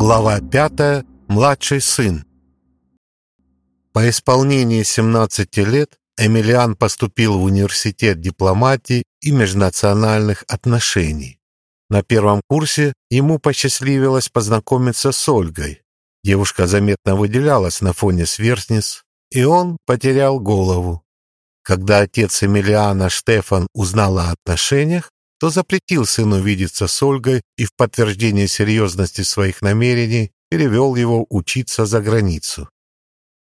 Глава 5. Младший сын. По исполнении 17 лет Эмилиан поступил в университет дипломатии и межнациональных отношений. На первом курсе ему посчастливилось познакомиться с Ольгой. Девушка заметно выделялась на фоне сверстниц, и он потерял голову. Когда отец Эмилиана Штефан узнал о отношениях, то запретил сыну видеться с Ольгой и в подтверждение серьезности своих намерений перевел его учиться за границу.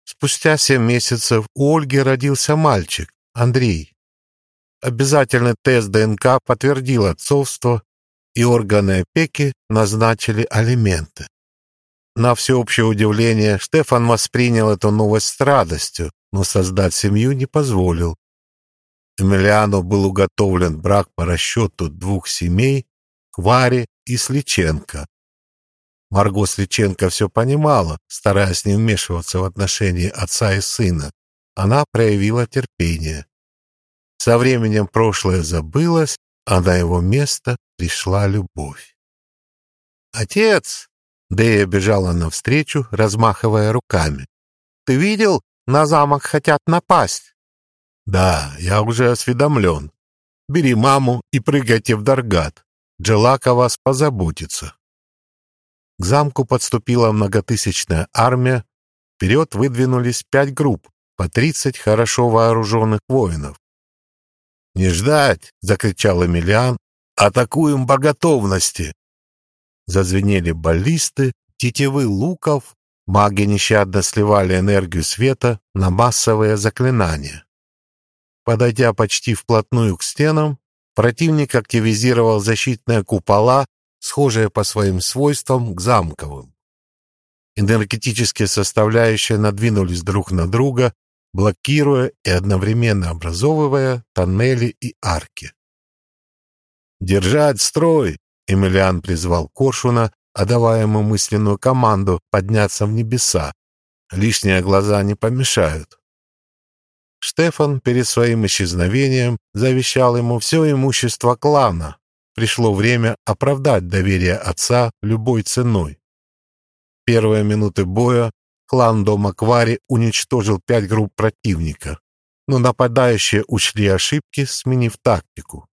Спустя семь месяцев у Ольги родился мальчик, Андрей. Обязательный тест ДНК подтвердил отцовство, и органы опеки назначили алименты. На всеобщее удивление Штефан воспринял эту новость с радостью, но создать семью не позволил. Эмилиану был уготовлен брак по расчету двух семей, Квари и Сличенко. Марго Сличенко все понимала, стараясь не вмешиваться в отношения отца и сына. Она проявила терпение. Со временем прошлое забылось, а на его место пришла любовь. «Отец!» — Дэя бежала навстречу, размахивая руками. «Ты видел? На замок хотят напасть!» «Да, я уже осведомлен. Бери маму и прыгайте в Даргат. Джелак о вас позаботится». К замку подступила многотысячная армия. Вперед выдвинулись пять групп, по тридцать хорошо вооруженных воинов. «Не ждать!» — закричал Эмилиан. «Атакуем по готовности!» Зазвенели баллисты, тетивы луков, маги нещадно сливали энергию света на массовые заклинания. Подойдя почти вплотную к стенам, противник активизировал защитные купола, схожие по своим свойствам к замковым. Энергетические составляющие надвинулись друг на друга, блокируя и одновременно образовывая тоннели и арки. «Держать строй!» — Эмилиан призвал Коршуна, отдавая ему мысленную команду подняться в небеса. Лишние глаза не помешают. Штефан перед своим исчезновением завещал ему все имущество клана. Пришло время оправдать доверие отца любой ценой. Первые минуты боя клан Дома Квари уничтожил пять групп противника, но нападающие учли ошибки, сменив тактику.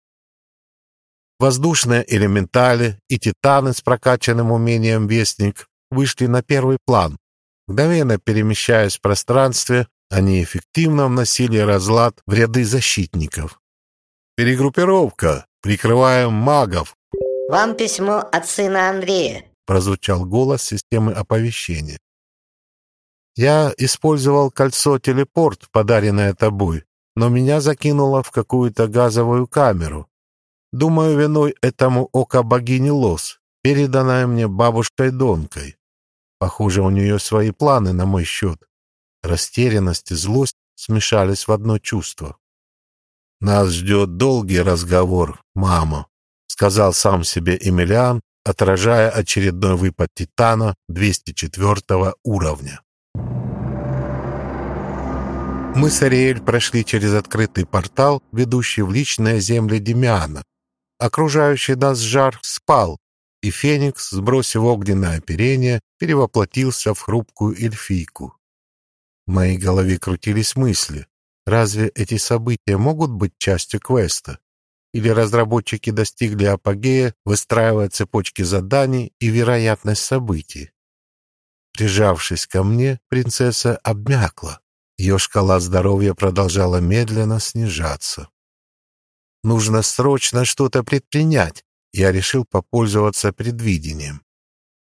Воздушные элементали и титаны с прокачанным умением Вестник вышли на первый план, мгновенно перемещаясь в пространстве они эффективно вносили разлад в ряды защитников. «Перегруппировка! Прикрываем магов!» «Вам письмо от сына Андрея!» прозвучал голос системы оповещения. «Я использовал кольцо-телепорт, подаренное тобой, но меня закинуло в какую-то газовую камеру. Думаю, виной этому око богини Лос, переданное мне бабушкой Донкой. Похоже, у нее свои планы на мой счет. Растерянность и злость смешались в одно чувство. «Нас ждет долгий разговор, мама», — сказал сам себе Эмилиан, отражая очередной выпад Титана 204 уровня. Мы с Ариэль прошли через открытый портал, ведущий в личные земли Демиана. Окружающий нас жар спал, и Феникс, сбросив огненное оперение, перевоплотился в хрупкую эльфийку. В моей голове крутились мысли. Разве эти события могут быть частью квеста? Или разработчики достигли апогея, выстраивая цепочки заданий и вероятность событий? Прижавшись ко мне, принцесса обмякла. Ее шкала здоровья продолжала медленно снижаться. Нужно срочно что-то предпринять. Я решил попользоваться предвидением.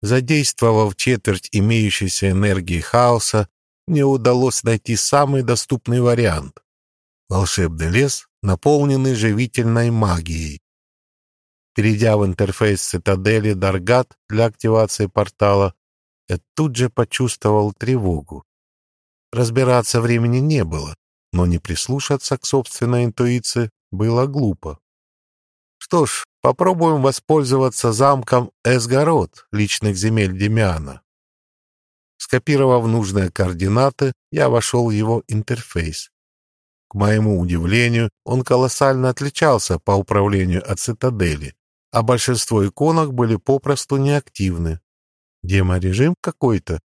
Задействовав четверть имеющейся энергии хаоса, мне удалось найти самый доступный вариант — волшебный лес, наполненный живительной магией. Перейдя в интерфейс цитадели Даргат для активации портала, я тут же почувствовал тревогу. Разбираться времени не было, но не прислушаться к собственной интуиции было глупо. Что ж, попробуем воспользоваться замком Эсгород личных земель Демиана. Скопировав нужные координаты, я вошел в его интерфейс. К моему удивлению, он колоссально отличался по управлению от цитадели, а большинство иконок были попросту неактивны. Деморежим какой-то,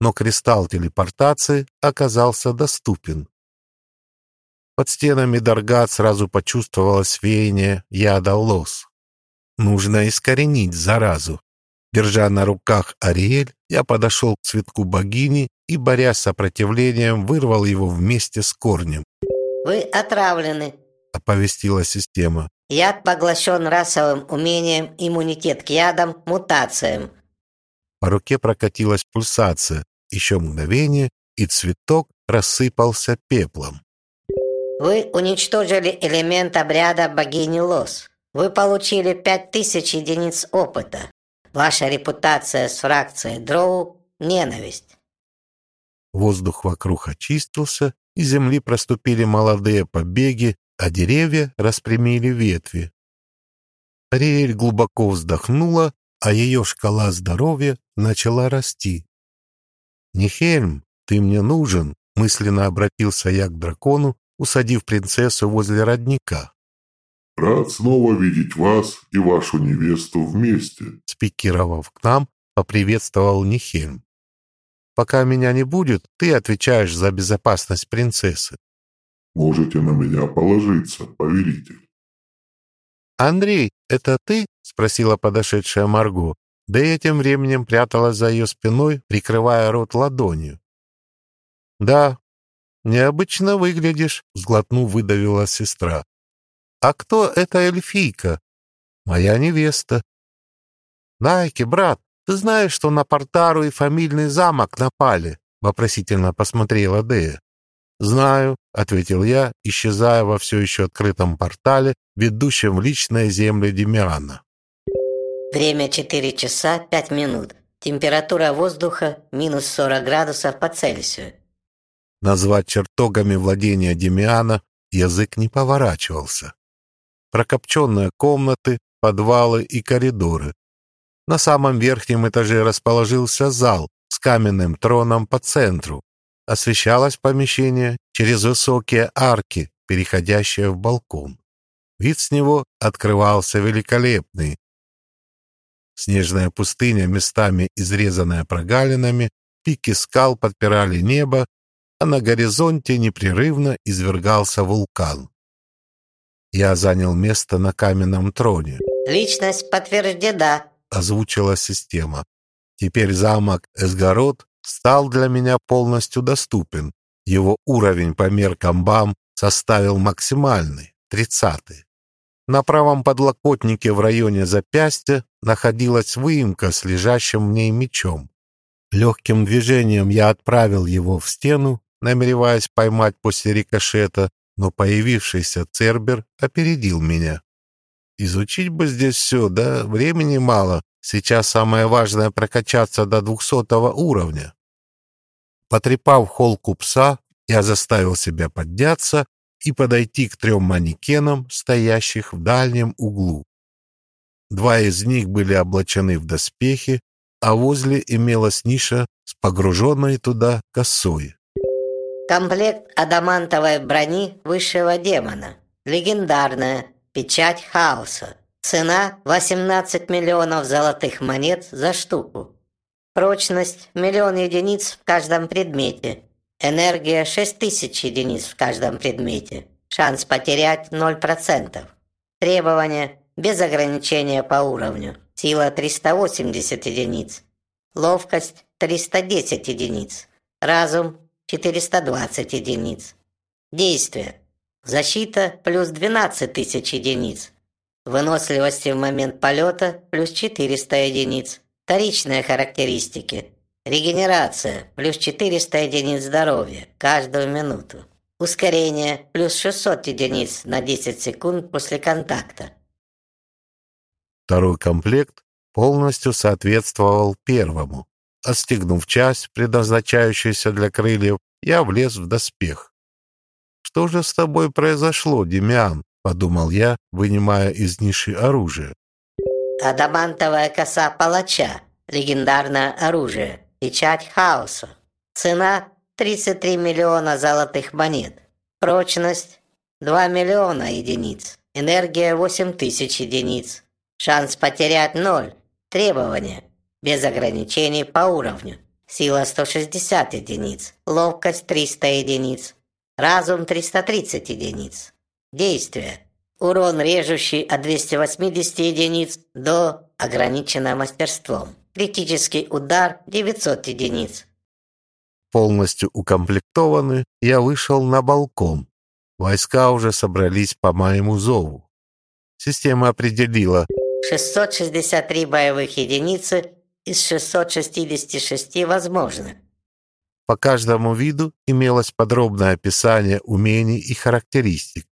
но кристалл телепортации оказался доступен. Под стенами Даргат сразу почувствовалось веяние яда лос. Нужно искоренить заразу. Держа на руках Ариэль, я подошел к цветку богини и, борясь с сопротивлением, вырвал его вместе с корнем. «Вы отравлены», — оповестила система. «Яд поглощен расовым умением иммунитет к ядам, мутациям». По руке прокатилась пульсация. Еще мгновение, и цветок рассыпался пеплом. «Вы уничтожили элемент обряда богини Лос. Вы получили пять тысяч единиц опыта. Ваша репутация с фракцией Дроу – ненависть». Воздух вокруг очистился, из земли проступили молодые побеги, а деревья распрямили ветви. Ариэль глубоко вздохнула, а ее шкала здоровья начала расти. «Нихельм, ты мне нужен», — мысленно обратился я к дракону, усадив принцессу возле родника. «Рад снова видеть вас и вашу невесту вместе», — спикировав к нам, поприветствовал Нихельм. Пока меня не будет, ты отвечаешь за безопасность принцессы. Можете на меня положиться, повелитель. Андрей, это ты? Спросила подошедшая Марго. Да и тем временем пряталась за ее спиной, прикрывая рот ладонью. Да, необычно выглядишь, сглотнув, выдавила сестра. А кто эта эльфийка? Моя невеста. Найки, брат, «Ты знаешь, что на Портару и фамильный замок напали?» — вопросительно посмотрела Дея. «Знаю», — ответил я, исчезая во все еще открытом портале, ведущем в личные земли Демиана. Время 4 часа 5 минут. Температура воздуха минус 40 градусов по Цельсию. Назвать чертогами владения Демиана язык не поворачивался. Прокопченные комнаты, подвалы и коридоры, на самом верхнем этаже расположился зал с каменным троном по центру. Освещалось помещение через высокие арки, переходящие в балкон. Вид с него открывался великолепный. Снежная пустыня, местами изрезанная прогалинами, пики скал подпирали небо, а на горизонте непрерывно извергался вулкан. Я занял место на каменном троне. «Личность подтверждена», озвучила система. Теперь замок Эсгород стал для меня полностью доступен. Его уровень по меркам БАМ составил максимальный, тридцатый. На правом подлокотнике в районе запястья находилась выемка с лежащим в ней мечом. Легким движением я отправил его в стену, намереваясь поймать после рикошета, но появившийся Цербер опередил меня. Изучить бы здесь все, да времени мало. Сейчас самое важное — прокачаться до двухсотого уровня. Потрепав холку пса, я заставил себя подняться и подойти к трем манекенам, стоящих в дальнем углу. Два из них были облачены в доспехи, а возле имелась ниша с погруженной туда косой. Комплект адамантовой брони высшего демона. Легендарная, Печать хаоса. Цена 18 миллионов золотых монет за штуку. Прочность миллион единиц в каждом предмете. Энергия 6000 единиц в каждом предмете. Шанс потерять 0%. Требования без ограничения по уровню. Сила 380 единиц. Ловкость 310 единиц. Разум 420 единиц. Действие. Защита плюс 12 тысяч единиц. Выносливости в момент полета плюс 400 единиц. Вторичные характеристики. Регенерация плюс 400 единиц здоровья каждую минуту. Ускорение плюс 600 единиц на 10 секунд после контакта. Второй комплект полностью соответствовал первому. Отстегнув часть, предназначающуюся для крыльев, я влез в доспех. «Что же с тобой произошло, Демиан?» — подумал я, вынимая из ниши оружие. «Адамантовая коса палача. Легендарное оружие. Печать хаоса. Цена — 33 миллиона золотых монет. Прочность — 2 миллиона единиц. Энергия — 8 тысяч единиц. Шанс потерять — ноль. Требования. Без ограничений по уровню. Сила 160 единиц, ловкость 300 единиц, разум 330 единиц. Действие. Урон режущий от 280 единиц до ограниченного мастерством. Критический удар 900 единиц. Полностью укомплектованный, я вышел на балкон. Войска уже собрались по моему зову. Система определила 663 боевых единицы из 666 возможных. По каждому виду имелось подробное описание умений и характеристик.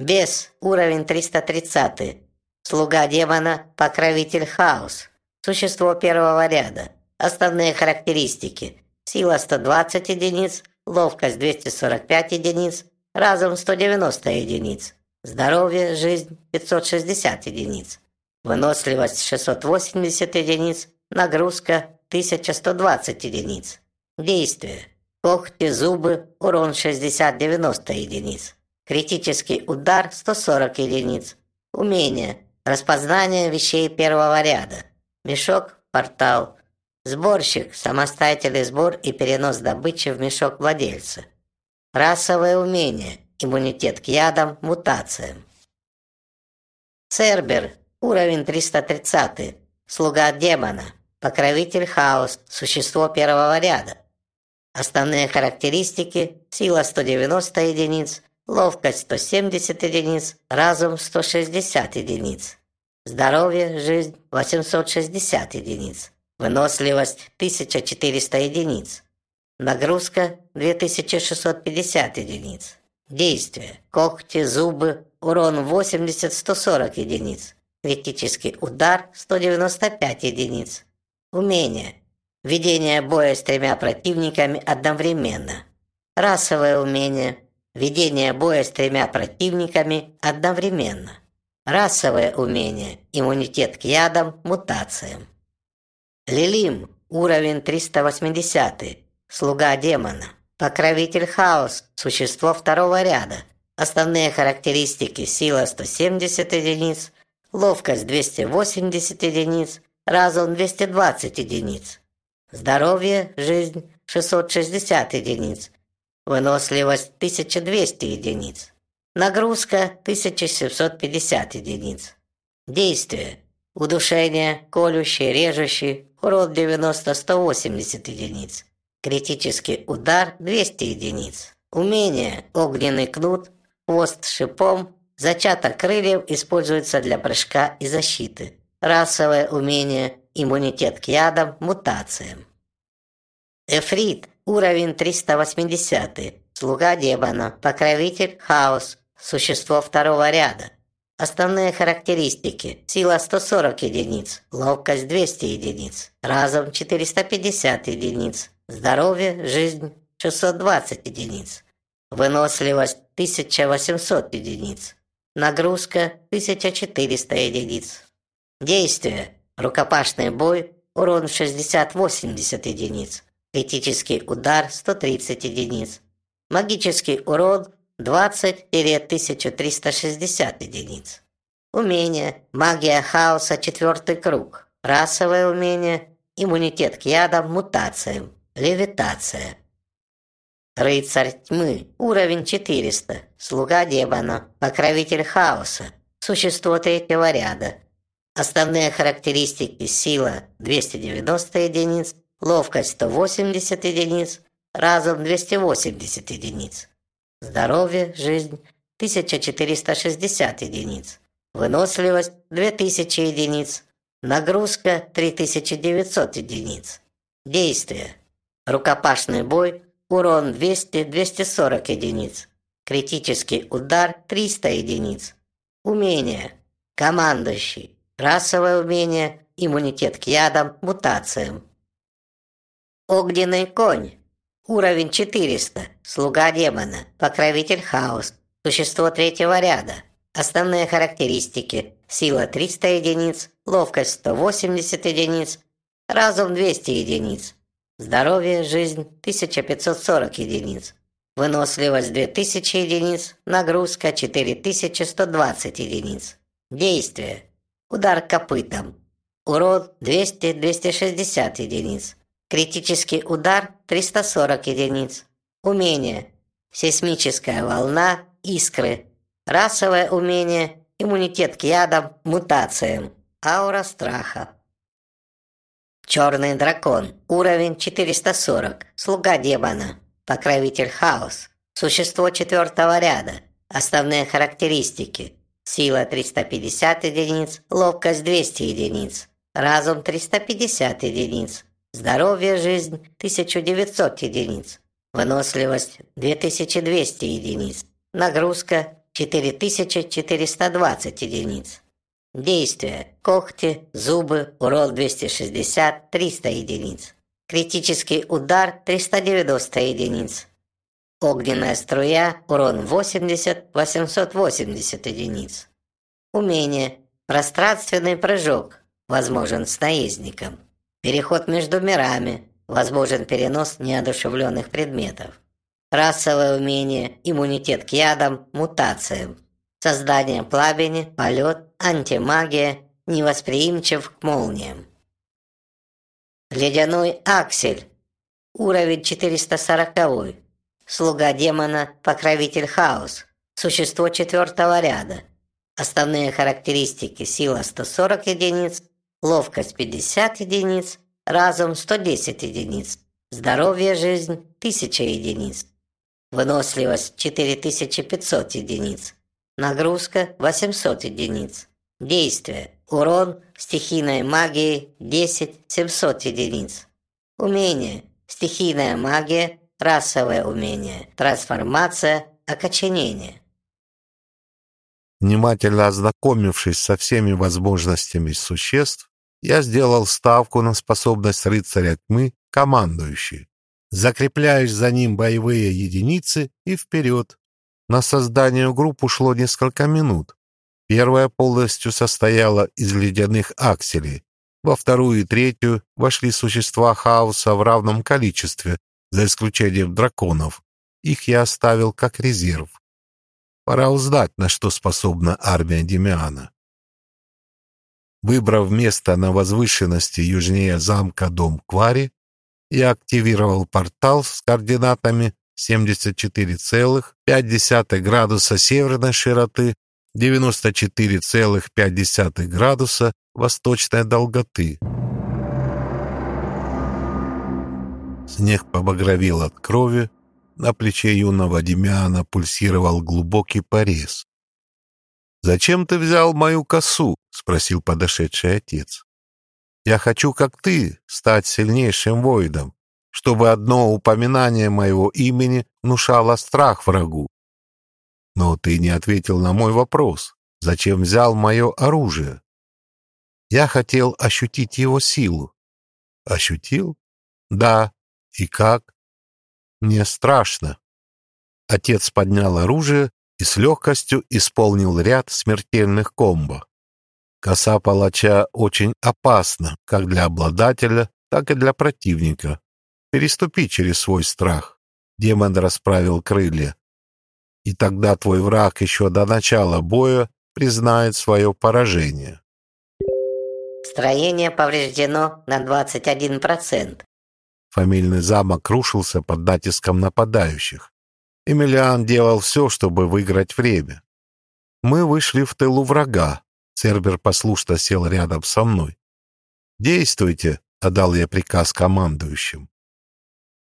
Бес, уровень 330. Слуга демона, покровитель хаос. Существо первого ряда. Основные характеристики. Сила 120 единиц, ловкость 245 единиц, разум 190 единиц, здоровье, жизнь 560 единиц, выносливость 680 единиц, нагрузка 1120 единиц. Действие. Когти, зубы, урон 60-90 единиц. Критический удар 140 единиц. Умение. Распознание вещей первого ряда. Мешок, портал. Сборщик, самостоятельный сбор и перенос добычи в мешок владельца. Расовое умение, иммунитет к ядам, мутациям. Цербер, уровень 330, слуга демона, покровитель хаос, существо первого ряда. Основные характеристики: сила 190 единиц, ловкость 170 единиц, разум 160 единиц, здоровье, жизнь 860 единиц, выносливость 1400 единиц, нагрузка 2650 единиц, действие, когти, зубы, урон 80-140 единиц, критический удар 195 единиц, умение, ведение боя с тремя противниками одновременно, расовое умение – Ведение боя с тремя противниками одновременно. Расовое умение, иммунитет к ядам, мутациям. Лилим, уровень 380, слуга демона. Покровитель хаос, существо второго ряда. Основные характеристики. Сила 170 единиц, ловкость 280 единиц, разум 220 единиц. Здоровье, жизнь 660 единиц, Выносливость 1200 единиц. Нагрузка 1750 единиц. Действие. Удушение, колющий, режущий, урон 90-180 единиц. Критический удар 200 единиц. Умение огненный кнут, хвост шипом, зачаток крыльев используется для прыжка и защиты. Расовое умение иммунитет к ядам, мутациям. Эфрит Уровень 380. Слуга демона. Покровитель хаос. Существо второго ряда. Основные характеристики. Сила 140 единиц. Ловкость 200 единиц. Разум 450 единиц. Здоровье, жизнь 620 единиц. Выносливость 1800 единиц. Нагрузка 1400 единиц. Действие. Рукопашный бой. Урон 60-80 единиц. Критический удар 130 единиц. Магический урон 20-1360 единиц. Умение. Магия хаоса четвертый круг. Расовое умение. Иммунитет к ядам, мутациям. Левитация. Рыцарь тьмы. Уровень 400. Слуга демона. Покровитель хаоса. Существо третьего ряда. Основные характеристики сила 290 единиц, ловкость 180 единиц, разум 280 единиц, здоровье, жизнь 1460 единиц, выносливость 2000 единиц, нагрузка 3900 единиц, действие, рукопашный бой, урон 200-240 единиц, критический удар 300 единиц, умение, командующий, расовое умение, иммунитет к ядам, мутациям, Огненный конь. Уровень 400. Слуга демона. Покровитель хаос. Существо третьего ряда. Основные характеристики. Сила 300 единиц, ловкость 180 единиц, разум 200 единиц, здоровье, жизнь 1540 единиц, выносливость 2000 единиц, нагрузка 4120 единиц. Действие. Удар копытом. урон 200-260 единиц. Критический удар 340 единиц. Умение. Сейсмическая волна, искры. Расовое умение, иммунитет к ядам, мутациям. Аура страха. Черный дракон. Уровень 440. Слуга демона. Покровитель хаос. Существо четвертого ряда. Основные характеристики. Сила 350 единиц, ловкость 200 единиц, разум 350 единиц, здоровье, жизнь 1900 единиц, выносливость 2200 единиц, нагрузка 4420 единиц. Действия. Когти, зубы, урон 260, 300 единиц. Критический удар 390 единиц. Огненная струя, урон 80, 880 единиц. Умение. Пространственный прыжок, возможен с наездником. Переход между мирами, возможен перенос неодушевленных предметов. Расовое умение, иммунитет к ядам, мутациям. Создание пламени, полет, антимагия, невосприимчив к молниям. Ледяной аксель. Уровень 440. Слуга демона, покровитель хаос, существо четвертого ряда. Основные характеристики: сила 140 единиц, ловкость 50 единиц, разум 110 единиц, здоровье жизнь 1000 единиц, выносливость 4500 единиц, нагрузка 800 единиц. Действие: урон стихийной магией 10 700 единиц. Умение: стихийная магия расовое умение, трансформация, окоченение. Внимательно ознакомившись со всеми возможностями существ, я сделал ставку на способность рыцаря тьмы командующий. Закрепляешь за ним боевые единицы и вперед. На создание групп ушло несколько минут. Первая полностью состояла из ледяных акселей. Во вторую и третью вошли существа хаоса в равном количестве, за исключением драконов. Их я оставил как резерв. Пора узнать, на что способна армия Демиана. Выбрав место на возвышенности южнее замка Дом Квари, я активировал портал с координатами 74,5 градуса северной широты, 94,5 градуса восточной долготы. Снег побагровел от крови, на плече юного Демиана пульсировал глубокий порез. «Зачем ты взял мою косу?» — спросил подошедший отец. «Я хочу, как ты, стать сильнейшим воином, чтобы одно упоминание моего имени внушало страх врагу. Но ты не ответил на мой вопрос. Зачем взял мое оружие? Я хотел ощутить его силу. Ощутил? Да, и как? Мне страшно. Отец поднял оружие и с легкостью исполнил ряд смертельных комбо. Коса палача очень опасна как для обладателя, так и для противника. Переступи через свой страх. Демон расправил крылья. И тогда твой враг еще до начала боя признает свое поражение. Строение повреждено на 21%. Фамильный замок рушился под натиском нападающих. Эмилиан делал все, чтобы выиграть время. Мы вышли в тылу врага. Цербер послушно сел рядом со мной. «Действуйте», — отдал я приказ командующим.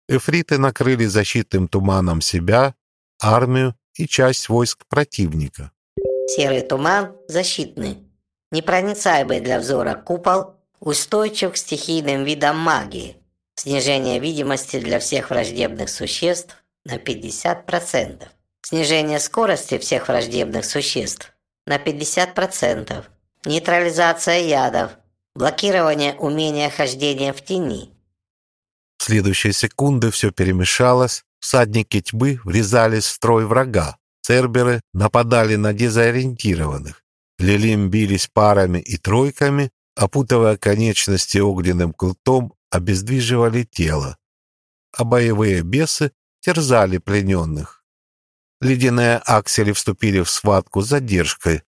Эфриты накрыли защитным туманом себя, армию и часть войск противника. Серый туман защитный, непроницаемый для взора купол, устойчив к стихийным видам магии. Снижение видимости для всех враждебных существ на 50%. Снижение скорости всех враждебных существ на 50%. Нейтрализация ядов. Блокирование умения хождения в тени. Следующие секунды все перемешалось. Всадники тьмы врезались в строй врага. Церберы нападали на дезориентированных. Лилим бились парами и тройками, опутывая конечности огненным кнутом обездвиживали тело, а боевые бесы терзали плененных. Ледяные аксели вступили в схватку с задержкой,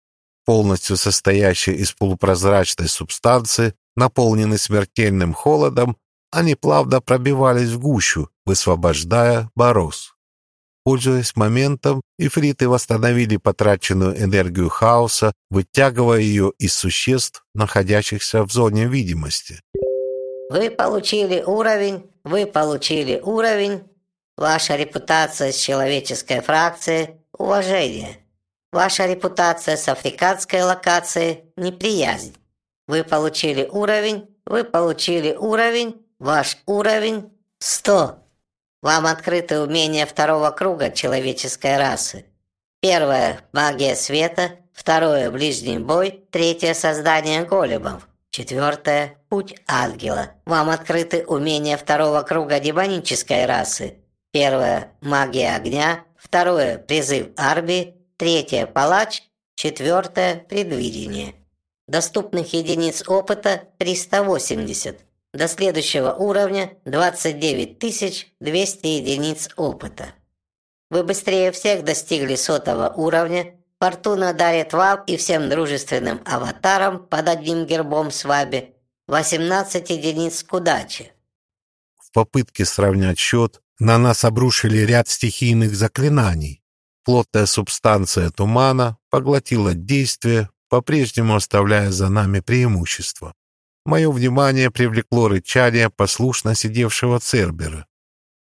полностью состоящей из полупрозрачной субстанции, Наполненный смертельным холодом, они плавно пробивались в гущу, высвобождая бороз. Пользуясь моментом, ифриты восстановили потраченную энергию хаоса, вытягивая ее из существ, находящихся в зоне видимости. Вы получили уровень, вы получили уровень. Ваша репутация с человеческой фракцией – уважение. Ваша репутация с африканской локацией – неприязнь. Вы получили уровень, вы получили уровень, ваш уровень – 100. Вам открыты умения второго круга человеческой расы. Первое – магия света, второе – ближний бой, третье – создание големов, четвертое – путь ангела. Вам открыты умения второго круга демонической расы. Первое – магия огня, второе – призыв армии, третье – палач, четвертое – предвидение. Доступных единиц опыта 380. До следующего уровня 29 200 единиц опыта. Вы быстрее всех достигли сотого уровня. Фортуна дарит вам и всем дружественным аватарам под одним гербом с вами 18 единиц к удаче. В попытке сравнять счет на нас обрушили ряд стихийных заклинаний. Плотная субстанция тумана поглотила действие, по-прежнему оставляя за нами преимущество. Мое внимание привлекло рычание послушно сидевшего Цербера.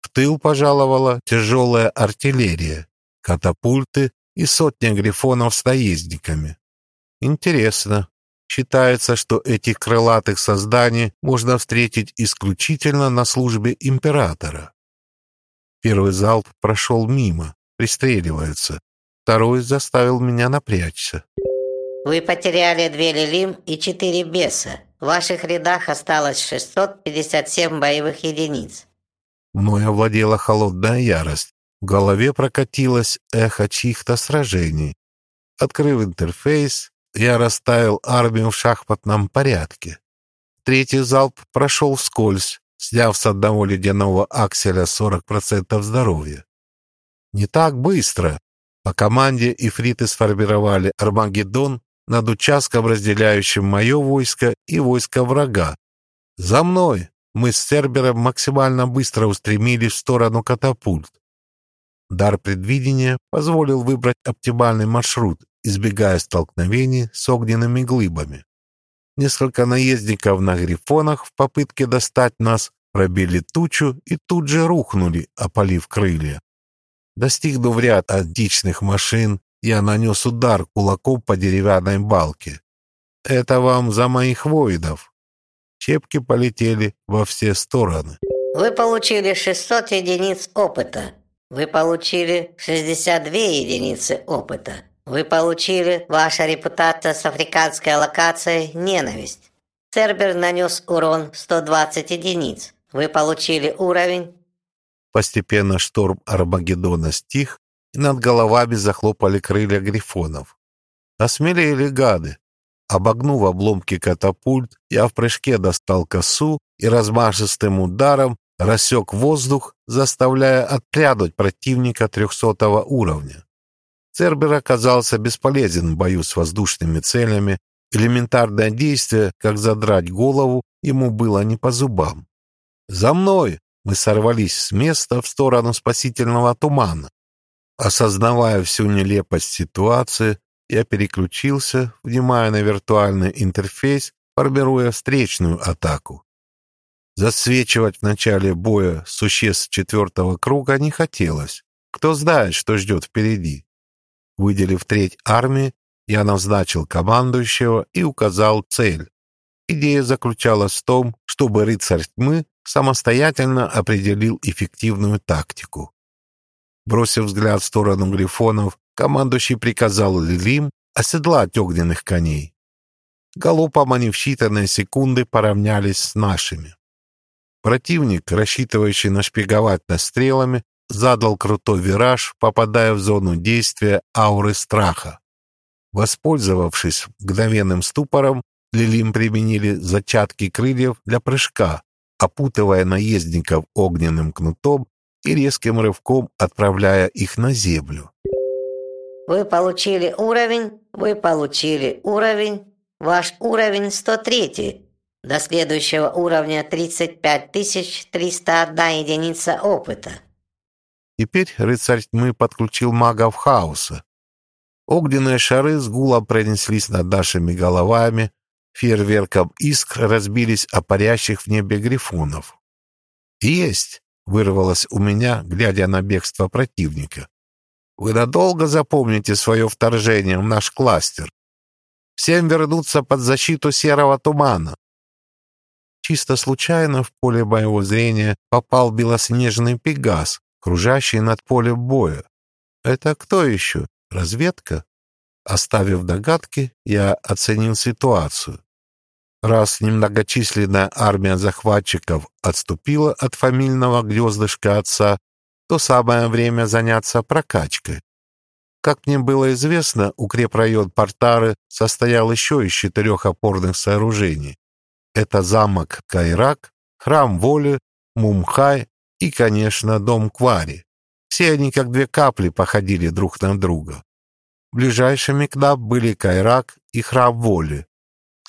В тыл пожаловала тяжелая артиллерия, катапульты и сотня грифонов с наездниками. Интересно. Считается, что этих крылатых созданий можно встретить исключительно на службе императора. Первый залп прошел мимо, пристреливается. Второй заставил меня напрячься. Вы потеряли две лилим и четыре беса. В ваших рядах осталось 657 боевых единиц. Мной овладела холодная ярость. В голове прокатилось эхо чьих-то сражений. Открыв интерфейс, я расставил армию в шахматном порядке. Третий залп прошел вскользь, сняв с одного ледяного акселя 40% здоровья. Не так быстро. По команде ифриты сформировали Армагеддон над участком, разделяющим мое войско и войско врага. «За мной!» Мы с Цербером максимально быстро устремились в сторону катапульт. Дар предвидения позволил выбрать оптимальный маршрут, избегая столкновений с огненными глыбами. Несколько наездников на грифонах в попытке достать нас пробили тучу и тут же рухнули, опалив крылья. Достигнув ряд античных машин, я нанес удар кулаком по деревянной балке. «Это вам за моих воинов!» Чепки полетели во все стороны. Вы получили 600 единиц опыта. Вы получили 62 единицы опыта. Вы получили ваша репутация с африканской локацией «Ненависть». Цербер нанес урон 120 единиц. Вы получили уровень. Постепенно шторм Армагеддона стих, и над головами захлопали крылья грифонов. Осмелели гады. Обогнув обломки катапульт, я в прыжке достал косу и размашистым ударом рассек воздух, заставляя отпрядуть противника трехсотого уровня. Цербер оказался бесполезен в бою с воздушными целями. Элементарное действие, как задрать голову, ему было не по зубам. «За мной!» Мы сорвались с места в сторону спасительного тумана. Осознавая всю нелепость ситуации, я переключился, внимая на виртуальный интерфейс, формируя встречную атаку. Засвечивать в начале боя существ четвертого круга не хотелось. Кто знает, что ждет впереди. Выделив треть армии, я назначил командующего и указал цель. Идея заключалась в том, чтобы рыцарь тьмы самостоятельно определил эффективную тактику. Бросив взгляд в сторону грифонов, командующий приказал Лилим оседлать огненных коней. Галопом они в считанные секунды поравнялись с нашими. Противник, рассчитывающий нашпиговать нас стрелами, задал крутой вираж, попадая в зону действия ауры страха. Воспользовавшись мгновенным ступором, Лилим применили зачатки крыльев для прыжка, опутывая наездников огненным кнутом и резким рывком отправляя их на землю. Вы получили уровень, вы получили уровень, ваш уровень 103. До следующего уровня 35 301 единица опыта. Теперь рыцарь тьмы подключил магов хаоса. Огненные шары с гулом пронеслись над нашими головами, фейерверком искр разбились о парящих в небе грифонов. «Есть!» — вырвалось у меня, глядя на бегство противника. «Вы надолго запомните свое вторжение в наш кластер. Всем вернуться под защиту серого тумана». Чисто случайно в поле моего зрения попал белоснежный пегас, кружащий над полем боя. «Это кто еще? Разведка?» Оставив догадки, я оценил ситуацию. Раз немногочисленная армия захватчиков отступила от фамильного гнездышка отца, то самое время заняться прокачкой. Как мне было известно, укрепрайон Портары состоял еще из четырех опорных сооружений. Это замок Кайрак, храм воли, Мумхай и, конечно, дом Квари. Все они как две капли походили друг на друга. Ближайшими к нам были Кайрак и храм воли.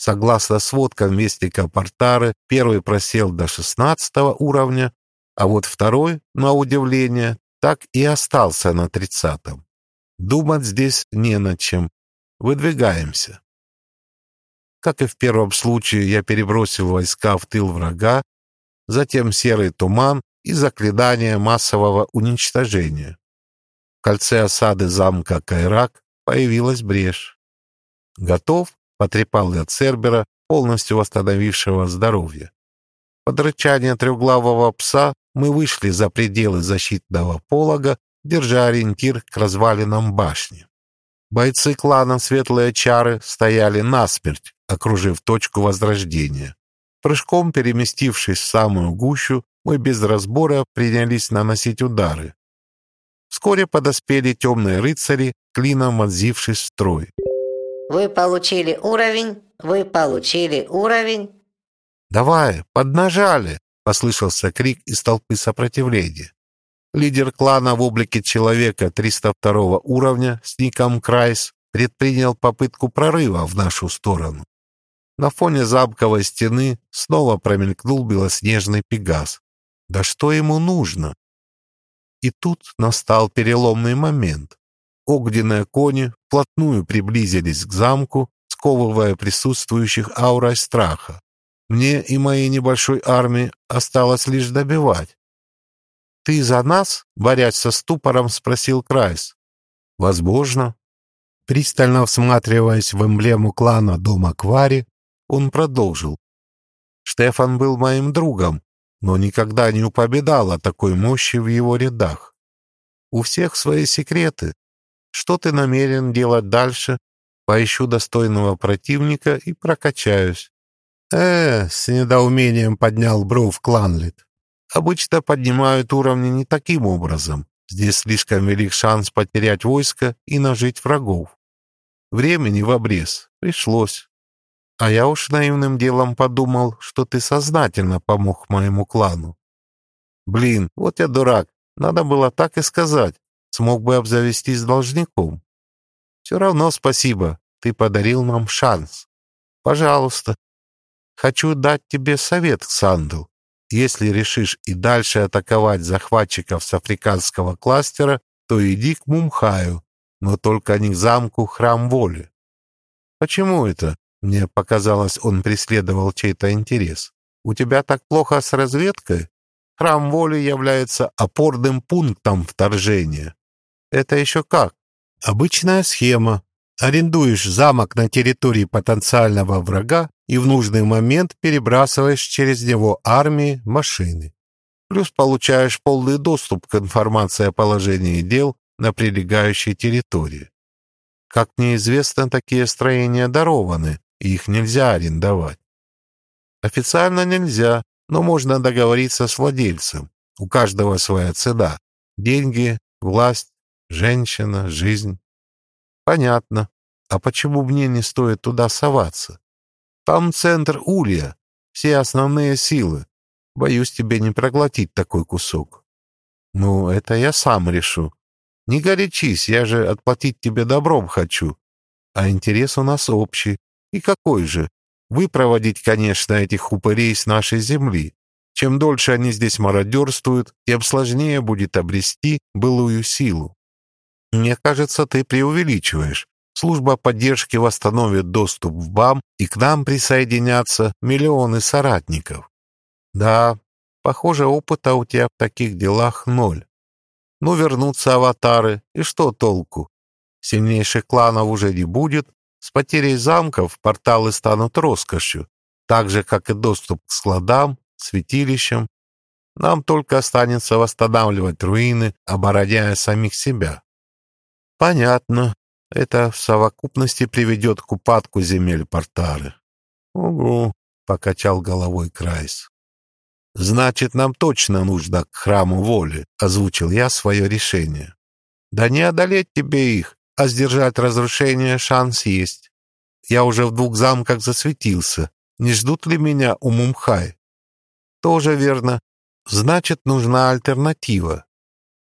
Согласно сводкам Вестника Портары, первый просел до 16 уровня, а вот второй, на удивление, так и остался на 30-м. Думать здесь не над чем. Выдвигаемся. Как и в первом случае, я перебросил войска в тыл врага, затем серый туман и заклинание массового уничтожения. В кольце осады замка Кайрак появилась брешь. Готов? Потрепал я Цербера, полностью восстановившего здоровье. Под рычание трехглавого пса мы вышли за пределы защитного полога, держа ориентир к развалинам башни. Бойцы клана Светлые Чары стояли насмерть, окружив точку возрождения. Прыжком переместившись в самую гущу, мы без разбора принялись наносить удары. Вскоре подоспели темные рыцари, клином вонзившись в строй. Вы получили уровень, вы получили уровень. «Давай, поднажали!» — послышался крик из толпы сопротивления. Лидер клана в облике человека 302 уровня с ником Крайс предпринял попытку прорыва в нашу сторону. На фоне замковой стены снова промелькнул белоснежный пегас. Да что ему нужно? И тут настал переломный момент. Огненные кони вплотную приблизились к замку, сковывая присутствующих аурой страха. Мне и моей небольшой армии осталось лишь добивать. «Ты за нас?» — борясь со ступором, спросил Крайс. «Возможно». Пристально всматриваясь в эмблему клана Дома Квари, он продолжил. «Штефан был моим другом, но никогда не упоминал о такой мощи в его рядах. У всех свои секреты, что ты намерен делать дальше? Поищу достойного противника и прокачаюсь. Э, с недоумением поднял бровь Кланлет. Обычно поднимают уровни не таким образом. Здесь слишком велик шанс потерять войско и нажить врагов. Времени в обрез. Пришлось. А я уж наивным делом подумал, что ты сознательно помог моему клану. Блин, вот я дурак. Надо было так и сказать смог бы обзавестись должником. Все равно спасибо, ты подарил нам шанс. Пожалуйста. Хочу дать тебе совет, Сандл. Если решишь и дальше атаковать захватчиков с африканского кластера, то иди к Мумхаю, но только не к замку Храм Воли. Почему это? Мне показалось, он преследовал чей-то интерес. У тебя так плохо с разведкой? Храм Воли является опорным пунктом вторжения. Это еще как? Обычная схема. Арендуешь замок на территории потенциального врага и в нужный момент перебрасываешь через него армии, машины. Плюс получаешь полный доступ к информации о положении дел на прилегающей территории. Как мне известно, такие строения дарованы, и их нельзя арендовать. Официально нельзя, но можно договориться с владельцем. У каждого своя цена. Деньги, власть, Женщина, жизнь. Понятно. А почему мне не стоит туда соваться? Там центр Улья, все основные силы. Боюсь тебе не проглотить такой кусок. Ну, это я сам решу. Не горячись, я же отплатить тебе добром хочу. А интерес у нас общий. И какой же? выпроводить, конечно, этих упырей с нашей земли. Чем дольше они здесь мародерствуют, тем сложнее будет обрести былую силу. Мне кажется, ты преувеличиваешь. Служба поддержки восстановит доступ в БАМ, и к нам присоединятся миллионы соратников. Да, похоже, опыта у тебя в таких делах ноль. Ну, вернутся аватары, и что толку? Сильнейших кланов уже не будет, с потерей замков порталы станут роскошью, так же, как и доступ к складам, святилищам. Нам только останется восстанавливать руины, обороняя самих себя. Понятно. Это в совокупности приведет к упадку земель Портары. Угу, покачал головой Крайс. Значит, нам точно нужно к храму воли, озвучил я свое решение. Да не одолеть тебе их, а сдержать разрушение шанс есть. Я уже в двух замках засветился. Не ждут ли меня у Мумхай? Тоже верно. Значит, нужна альтернатива.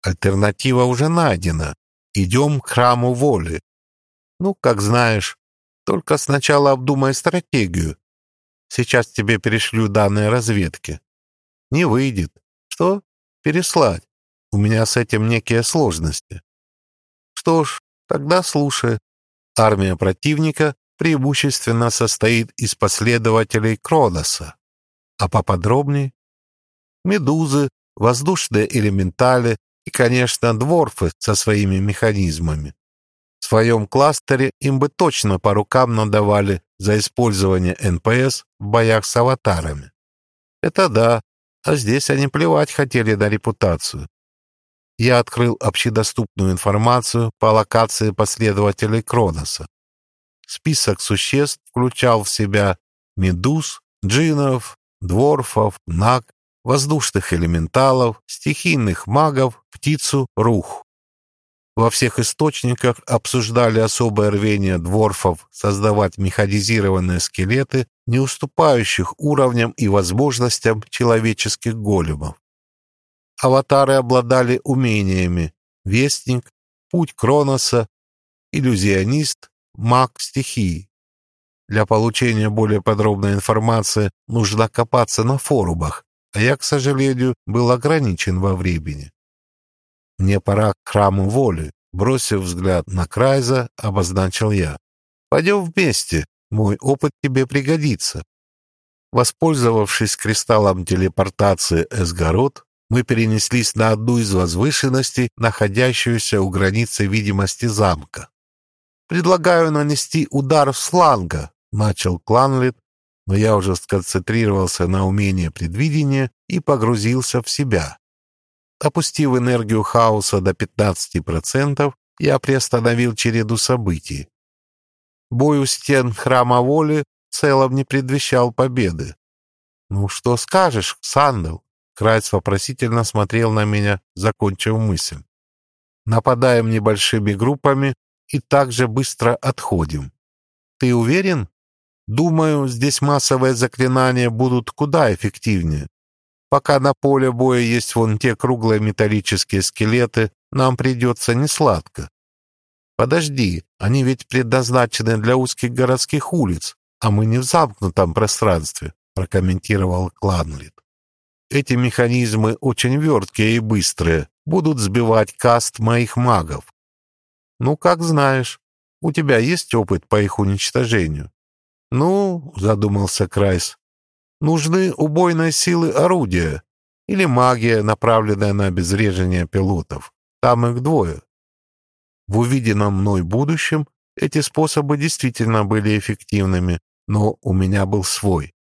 Альтернатива уже найдена. Идем к храму воли. Ну, как знаешь. Только сначала обдумай стратегию. Сейчас тебе перешлю данные разведки. Не выйдет. Что? Переслать. У меня с этим некие сложности. Что ж, Тогда слушай. Армия противника преимущественно состоит из последователей Кроноса. А поподробнее? Медузы, воздушные элементали и, конечно, дворфы со своими механизмами. В своем кластере им бы точно по рукам надавали за использование НПС в боях с аватарами. Это да, а здесь они плевать хотели на репутацию я открыл общедоступную информацию по локации последователей Кроноса. Список существ включал в себя медуз, джинов, дворфов, наг, воздушных элементалов, стихийных магов, птицу, рух. Во всех источниках обсуждали особое рвение дворфов создавать механизированные скелеты, не уступающих уровням и возможностям человеческих големов аватары обладали умениями Вестник, Путь Кроноса, Иллюзионист, Маг стихии. Для получения более подробной информации нужно копаться на форумах, а я, к сожалению, был ограничен во времени. Мне пора к храму воли. Бросив взгляд на Крайза, обозначил я. Пойдем вместе, мой опыт тебе пригодится. Воспользовавшись кристаллом телепортации Эсгород, мы перенеслись на одну из возвышенностей, находящуюся у границы видимости замка. «Предлагаю нанести удар в сланга», — начал Кланлет, но я уже сконцентрировался на умении предвидения и погрузился в себя. Опустив энергию хаоса до 15%, я приостановил череду событий. Бой у стен храма воли в целом не предвещал победы. «Ну что скажешь, Сандел?» Крайц вопросительно смотрел на меня, закончив мысль. Нападаем небольшими группами и также быстро отходим. Ты уверен? Думаю, здесь массовые заклинания будут куда эффективнее. Пока на поле боя есть вон те круглые металлические скелеты, нам придется несладко. Подожди, они ведь предназначены для узких городских улиц, а мы не в замкнутом пространстве, прокомментировал Кланлит. Эти механизмы очень верткие и быстрые, будут сбивать каст моих магов. Ну, как знаешь. У тебя есть опыт по их уничтожению? Ну, задумался Крайс, нужны убойной силы орудия или магия, направленная на обезвреживание пилотов. Там их двое. В увиденном мной будущем эти способы действительно были эффективными, но у меня был свой.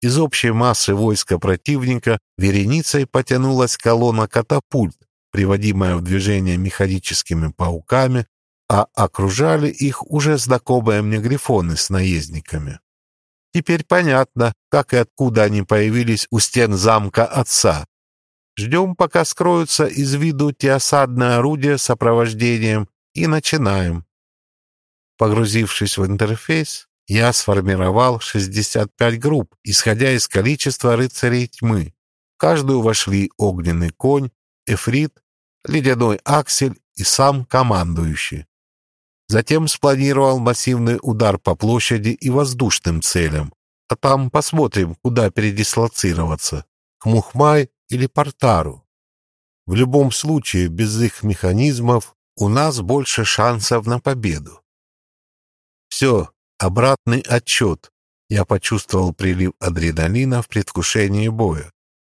Из общей массы войска противника вереницей потянулась колонна катапульт, приводимая в движение механическими пауками, а окружали их уже знакомые мне грифоны с наездниками. Теперь понятно, как и откуда они появились у стен замка отца. Ждем, пока скроются из виду те осадные орудия сопровождением, и начинаем. Погрузившись в интерфейс, я сформировал 65 групп, исходя из количества рыцарей тьмы. В каждую вошли огненный конь, эфрит, ледяной аксель и сам командующий. Затем спланировал массивный удар по площади и воздушным целям, а там посмотрим, куда передислоцироваться, к Мухмай или Портару. В любом случае, без их механизмов у нас больше шансов на победу. Все, обратный отчет. Я почувствовал прилив адреналина в предвкушении боя.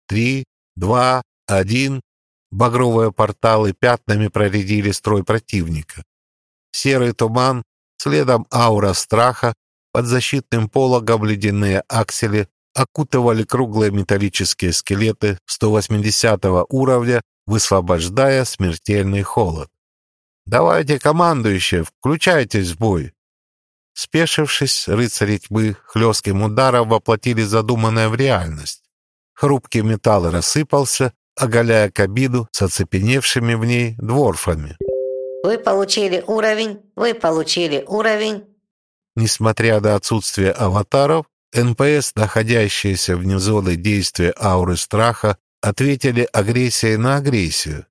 Три, два, один. Багровые порталы пятнами проредили строй противника. Серый туман, следом аура страха, под защитным пологом ледяные аксели окутывали круглые металлические скелеты 180 уровня, высвобождая смертельный холод. «Давайте, командующие, включайтесь в бой!» Спешившись, рыцари тьмы хлестким ударом воплотили задуманное в реальность. Хрупкий металл рассыпался, оголяя кабиду с оцепеневшими в ней дворфами. «Вы получили уровень, вы получили уровень». Несмотря на отсутствие аватаров, НПС, находящиеся вне зоны действия ауры страха, ответили агрессией на агрессию.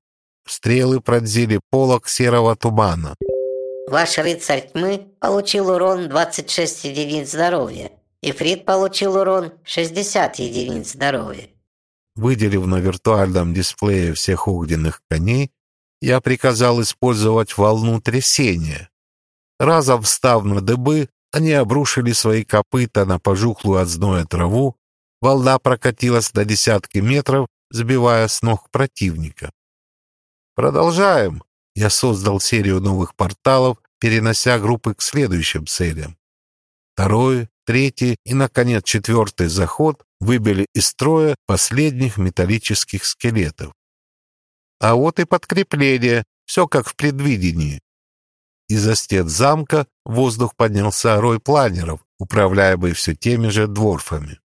Стрелы пронзили полог серого тумана. Ваш рыцарь тьмы получил урон 26 единиц здоровья. Ифрит получил урон 60 единиц здоровья. Выделив на виртуальном дисплее всех огненных коней, я приказал использовать волну трясения. Разом встав на дыбы, они обрушили свои копыта на пожухлую от зноя траву, волна прокатилась на десятки метров, сбивая с ног противника. «Продолжаем!» я создал серию новых порталов, перенося группы к следующим целям. Второй, третий и, наконец, четвертый заход выбили из строя последних металлических скелетов. А вот и подкрепление, все как в предвидении. Из-за стен замка воздух поднялся рой планеров, управляемый все теми же дворфами.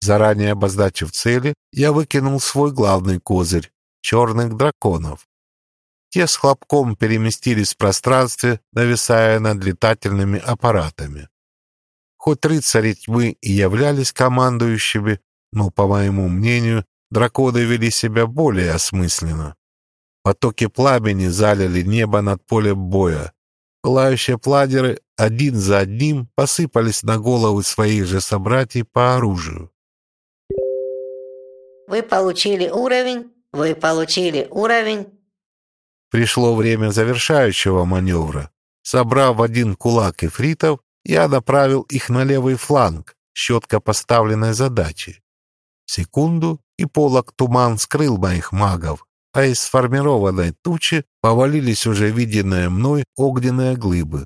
Заранее обозначив цели, я выкинул свой главный козырь — черных драконов. Те с хлопком переместились в пространстве, нависая над летательными аппаратами. Хоть рыцари тьмы и являлись командующими, но, по моему мнению, драконы вели себя более осмысленно. Потоки пламени залили небо над полем боя. Пылающие пладеры один за одним посыпались на головы своих же собратьев по оружию. Вы получили уровень, вы получили уровень, Пришло время завершающего маневра. Собрав в один кулак эфритов, я направил их на левый фланг, четко поставленной задачи. Секунду, и полок туман скрыл моих магов, а из сформированной тучи повалились уже виденные мной огненные глыбы.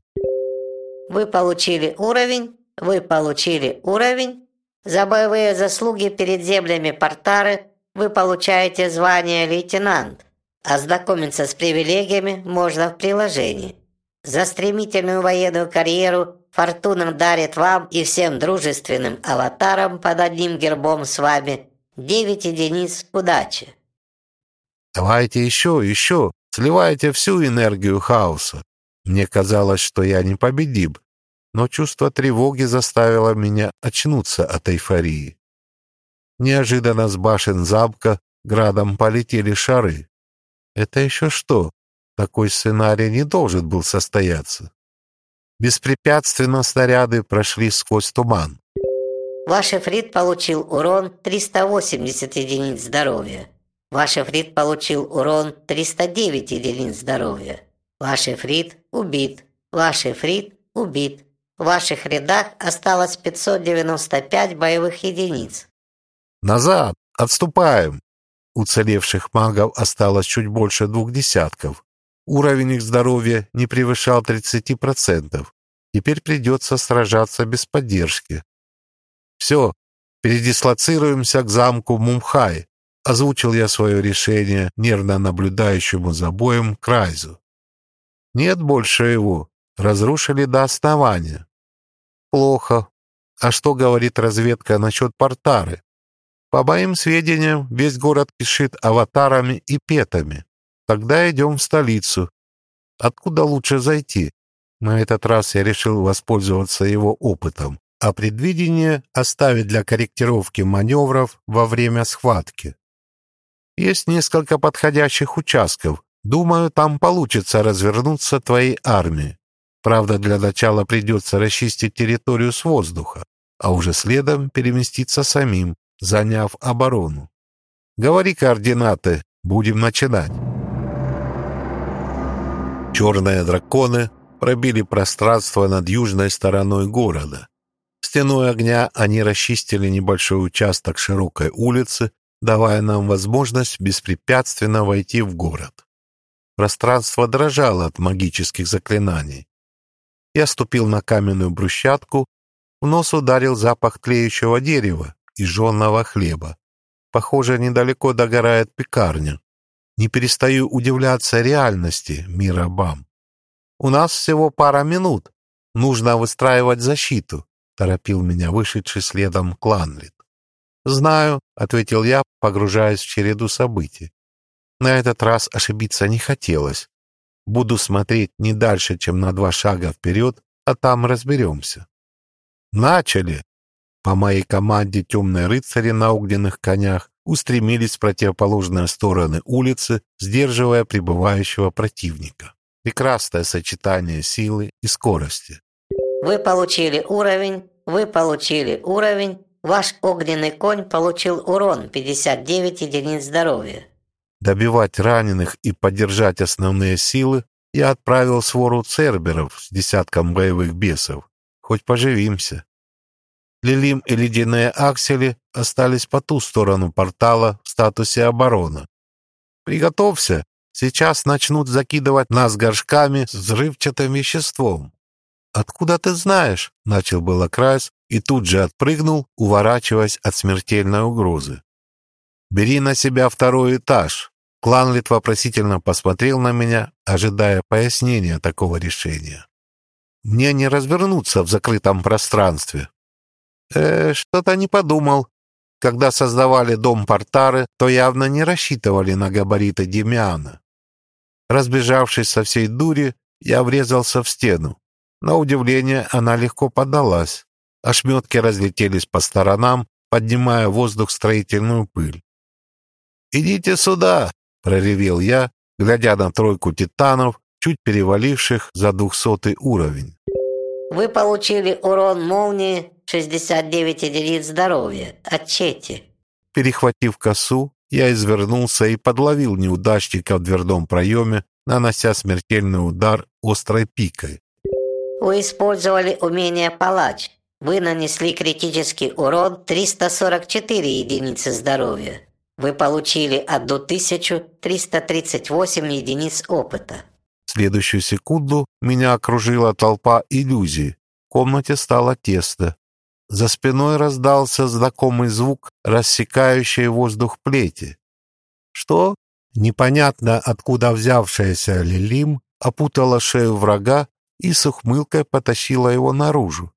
Вы получили уровень, вы получили уровень. За боевые заслуги перед землями Портары вы получаете звание лейтенант. Ознакомиться с привилегиями можно в приложении. За стремительную военную карьеру Фортуна дарит вам и всем дружественным аватарам под одним гербом с вами 9 единиц удачи. Давайте еще, еще, сливайте всю энергию хаоса. Мне казалось, что я непобедим, но чувство тревоги заставило меня очнуться от эйфории. Неожиданно с башен замка градом полетели шары. Это еще что? Такой сценарий не должен был состояться. Беспрепятственно снаряды прошли сквозь туман. Ваш эфрит получил урон 380 единиц здоровья. Ваш эфрит получил урон 309 единиц здоровья. Ваш эфрит убит. Ваш эфрит убит. В ваших рядах осталось 595 боевых единиц. Назад! Отступаем! Уцелевших магов осталось чуть больше двух десятков. Уровень их здоровья не превышал 30%. Теперь придется сражаться без поддержки. «Все, передислоцируемся к замку Мумхай», — озвучил я свое решение нервно наблюдающему за боем Крайзу. «Нет больше его. Разрушили до основания». «Плохо. А что говорит разведка насчет Портары?» По моим сведениям, весь город кишит аватарами и петами. Тогда идем в столицу. Откуда лучше зайти? На этот раз я решил воспользоваться его опытом, а предвидение оставить для корректировки маневров во время схватки. Есть несколько подходящих участков. Думаю, там получится развернуться твоей армии. Правда, для начала придется расчистить территорию с воздуха. а уже следом переместиться самим, заняв оборону. Говори координаты, будем начинать. Черные драконы пробили пространство над южной стороной города. Стеной огня они расчистили небольшой участок широкой улицы, давая нам возможность беспрепятственно войти в город. Пространство дрожало от магических заклинаний. Я ступил на каменную брусчатку, в нос ударил запах тлеющего дерева и жженного хлеба. Похоже, недалеко догорает пекарня. Не перестаю удивляться реальности мира БАМ. У нас всего пара минут. Нужно выстраивать защиту, торопил меня вышедший следом Кланлит. «Знаю», — ответил я, погружаясь в череду событий. На этот раз ошибиться не хотелось. Буду смотреть не дальше, чем на два шага вперед, а там разберемся. «Начали!» По моей команде темные рыцари на огненных конях устремились в противоположные стороны улицы, сдерживая прибывающего противника. Прекрасное сочетание силы и скорости. Вы получили уровень, вы получили уровень, ваш огненный конь получил урон 59 единиц здоровья. Добивать раненых и поддержать основные силы я отправил свору церберов с десятком боевых бесов. Хоть поживимся. Лилим и ледяные аксели остались по ту сторону портала в статусе обороны. Приготовься, сейчас начнут закидывать нас горшками с взрывчатым веществом. «Откуда ты знаешь?» — начал было Крайс и тут же отпрыгнул, уворачиваясь от смертельной угрозы. «Бери на себя второй этаж». Кланлит вопросительно посмотрел на меня, ожидая пояснения такого решения. «Мне не развернуться в закрытом пространстве, Э, что-то не подумал. Когда создавали дом Портары, то явно не рассчитывали на габариты Демиана. Разбежавшись со всей дури, я врезался в стену. На удивление, она легко поддалась. Ошметки разлетелись по сторонам, поднимая в воздух строительную пыль. «Идите сюда!» — проревел я, глядя на тройку титанов, чуть переваливших за двухсотый уровень. Вы получили урон молнии 69 единиц здоровья от Чети. Перехватив косу, я извернулся и подловил неудачника в дверном проеме, нанося смертельный удар острой пикой. Вы использовали умение палач. Вы нанесли критический урон 344 единицы здоровья. Вы получили 1338 единиц опыта следующую секунду меня окружила толпа иллюзий. В комнате стало тесно. За спиной раздался знакомый звук, рассекающий воздух плети. Что? Непонятно, откуда взявшаяся Лилим опутала шею врага и с ухмылкой потащила его наружу.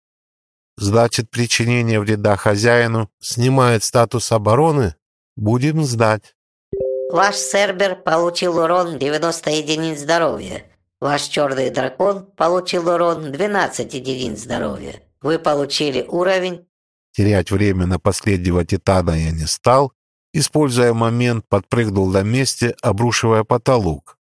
Значит, причинение вреда хозяину снимает статус обороны? Будем знать. Ваш Сербер получил урон 90 единиц здоровья. Ваш черный дракон получил урон 12 единиц здоровья. Вы получили уровень... Терять время на последнего титана я не стал. Используя момент, подпрыгнул на месте, обрушивая потолок.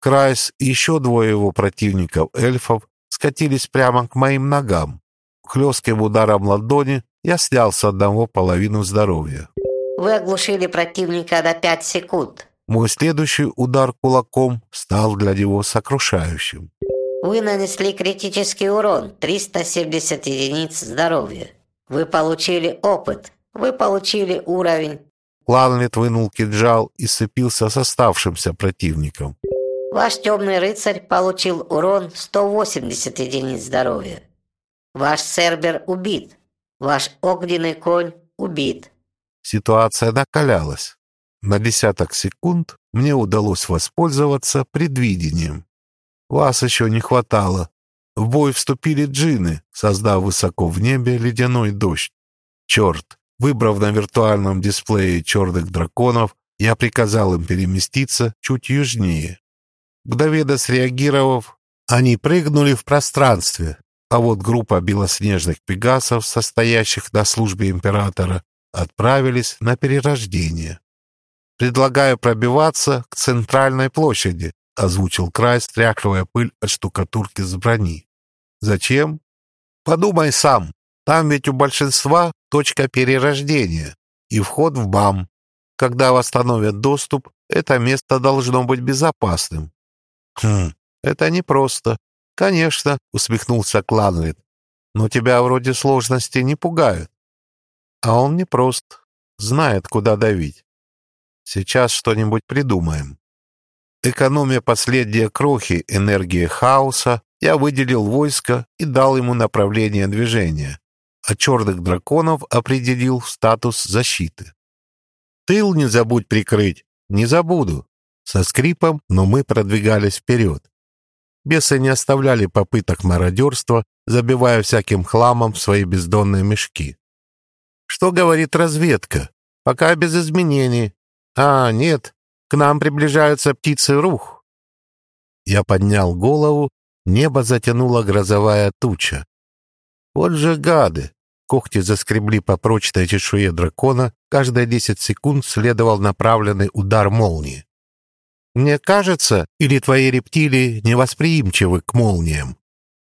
Крайс и еще двое его противников, эльфов, скатились прямо к моим ногам. Хлестким ударом ладони я снял с одного половину здоровья. Вы оглушили противника на 5 секунд. Мой следующий удар кулаком стал для него сокрушающим. Вы нанесли критический урон 370 единиц здоровья. Вы получили опыт. Вы получили уровень. Кланлет вынул кинжал и сцепился с оставшимся противником. Ваш темный рыцарь получил урон 180 единиц здоровья. Ваш сербер убит. Ваш огненный конь убит. Ситуация накалялась. На десяток секунд мне удалось воспользоваться предвидением. Вас еще не хватало. В бой вступили джины, создав высоко в небе ледяной дождь. Черт, выбрав на виртуальном дисплее черных драконов, я приказал им переместиться чуть южнее. Мгновенно среагировав, они прыгнули в пространстве, а вот группа белоснежных пегасов, состоящих на службе императора, отправились на перерождение. «Предлагаю пробиваться к центральной площади», — озвучил край, стряхивая пыль от штукатурки с брони. «Зачем?» «Подумай сам. Там ведь у большинства точка перерождения и вход в БАМ. Когда восстановят доступ, это место должно быть безопасным. Хм, это непросто. Конечно, усмехнулся Кланлет. Но тебя вроде сложности не пугают. А он непрост, знает, куда давить. Сейчас что-нибудь придумаем. Экономя последние крохи энергии хаоса, я выделил войско и дал ему направление движения, а черных драконов определил статус защиты. «Тыл не забудь прикрыть!» «Не забуду!» Со скрипом, но мы продвигались вперед. Бесы не оставляли попыток мародерства, забивая всяким хламом в свои бездонные мешки. «Что говорит разведка? Пока без изменений. А, нет, к нам приближаются птицы рух». Я поднял голову, небо затянула грозовая туча. Вот же гады! Когти заскребли по прочной чешуе дракона, каждые десять секунд следовал направленный удар молнии. «Мне кажется, или твои рептилии невосприимчивы к молниям?»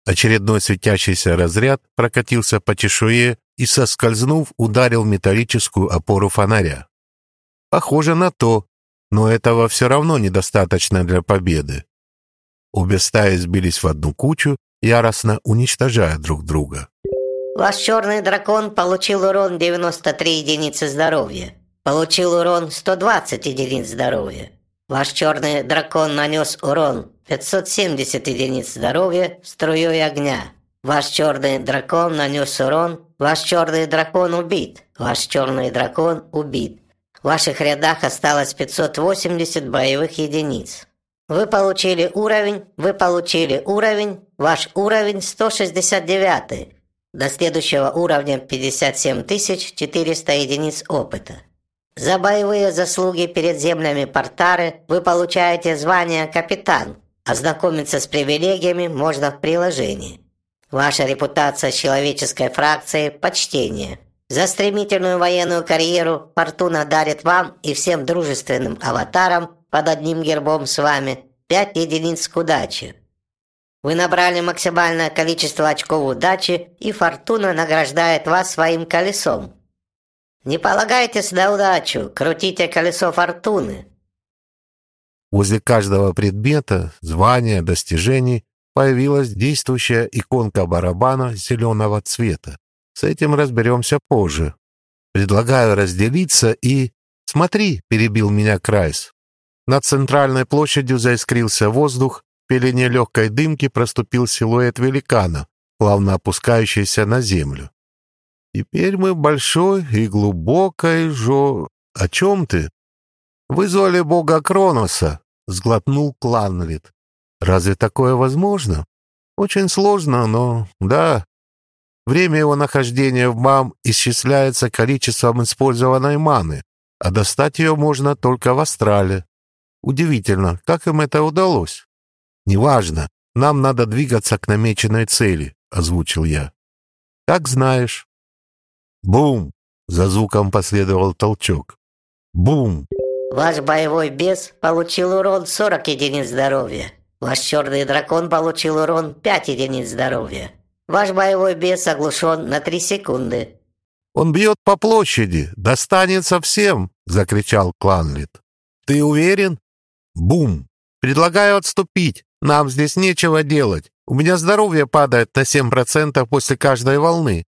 Очередной светящийся разряд прокатился по чешуе и, соскользнув, ударил металлическую опору фонаря. «Похоже на то, но этого все равно недостаточно для победы». Обе стаи сбились в одну кучу, яростно уничтожая друг друга. Ваш черный дракон получил урон 93 единицы здоровья. Получил урон 120 единиц здоровья. Ваш черный дракон нанес урон 570 единиц здоровья струей огня. Ваш черный дракон нанес урон. Ваш черный дракон убит. Ваш черный дракон убит. В ваших рядах осталось 580 боевых единиц. Вы получили уровень, вы получили уровень, ваш уровень 169. До следующего уровня 57 400 единиц опыта. За боевые заслуги перед землями Портары вы получаете звание «Капитан». Ознакомиться с привилегиями можно в приложении. Ваша репутация с человеческой фракцией – почтение. За стремительную военную карьеру Фортуна дарит вам и всем дружественным аватарам под одним гербом с вами 5 единиц к удаче. Вы набрали максимальное количество очков удачи, и фортуна награждает вас своим колесом. Не полагайтесь на удачу, крутите колесо фортуны. Возле каждого предмета, звания, достижений появилась действующая иконка барабана зеленого цвета. С этим разберемся позже. Предлагаю разделиться и... Смотри, перебил меня Крайс. Над центральной площадью заискрился воздух, пелене легкой дымки проступил силуэт великана, плавно опускающийся на землю. «Теперь мы большой и глубокой жо... О чем ты?» «Вызвали бога Кроноса», — сглотнул Кланлит. «Разве такое возможно?» «Очень сложно, но да. Время его нахождения в МАМ исчисляется количеством использованной маны, а достать ее можно только в Астрале. Удивительно, как им это удалось?» «Неважно, нам надо двигаться к намеченной цели», — озвучил я. «Как знаешь». «Бум!» — за звуком последовал толчок. «Бум!» Ваш боевой бес получил урон 40 единиц здоровья. Ваш черный дракон получил урон 5 единиц здоровья. Ваш боевой бес оглушен на 3 секунды. «Он бьет по площади, достанется всем!» — закричал Кланлит. «Ты уверен?» «Бум! Предлагаю отступить. Нам здесь нечего делать. У меня здоровье падает на 7% после каждой волны.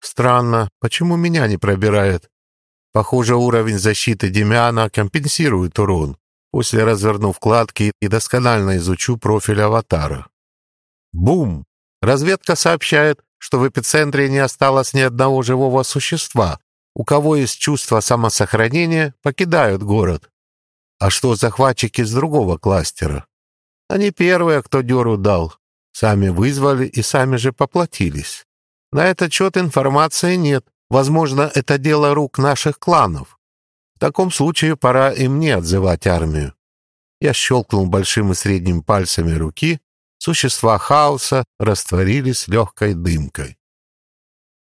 Странно, почему меня не пробирает? Похоже, уровень защиты Демиана компенсирует урон. После разверну вкладки и досконально изучу профиль аватара. Бум! Разведка сообщает, что в эпицентре не осталось ни одного живого существа. У кого есть чувство самосохранения, покидают город. А что захватчики с другого кластера? Они первые, кто дёру дал. Сами вызвали и сами же поплатились. На этот счет информации нет. Возможно, это дело рук наших кланов. В таком случае пора и мне отзывать армию. Я щелкнул большим и средним пальцами руки. Существа хаоса растворились легкой дымкой.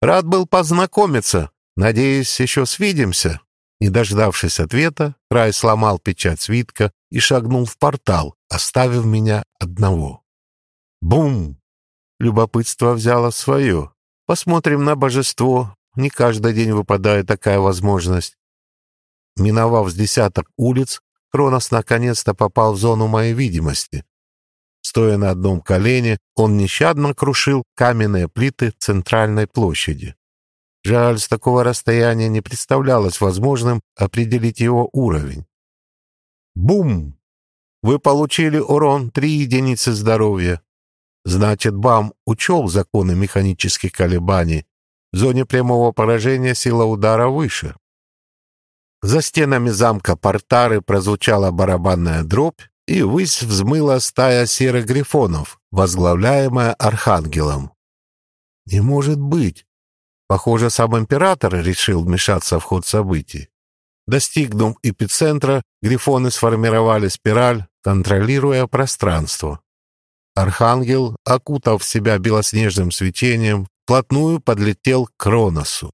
Рад был познакомиться. Надеюсь, еще свидимся. Не дождавшись ответа, Край сломал печать свитка и шагнул в портал, оставив меня одного. Бум! Любопытство взяло свое. Посмотрим на божество. Не каждый день выпадает такая возможность. Миновав с десяток улиц, Кронос наконец-то попал в зону моей видимости. Стоя на одном колене, он нещадно крушил каменные плиты центральной площади. Жаль, с такого расстояния не представлялось возможным определить его уровень. Бум! Вы получили урон 3 единицы здоровья. Значит, БАМ учел законы механических колебаний. В зоне прямого поражения сила удара выше. За стенами замка Портары прозвучала барабанная дробь, и высь взмыла стая серых грифонов, возглавляемая Архангелом. «Не может быть!» Похоже, сам император решил вмешаться в ход событий. Достигнув эпицентра, грифоны сформировали спираль, контролируя пространство. Архангел, окутав себя белоснежным свечением, вплотную подлетел к Кроносу.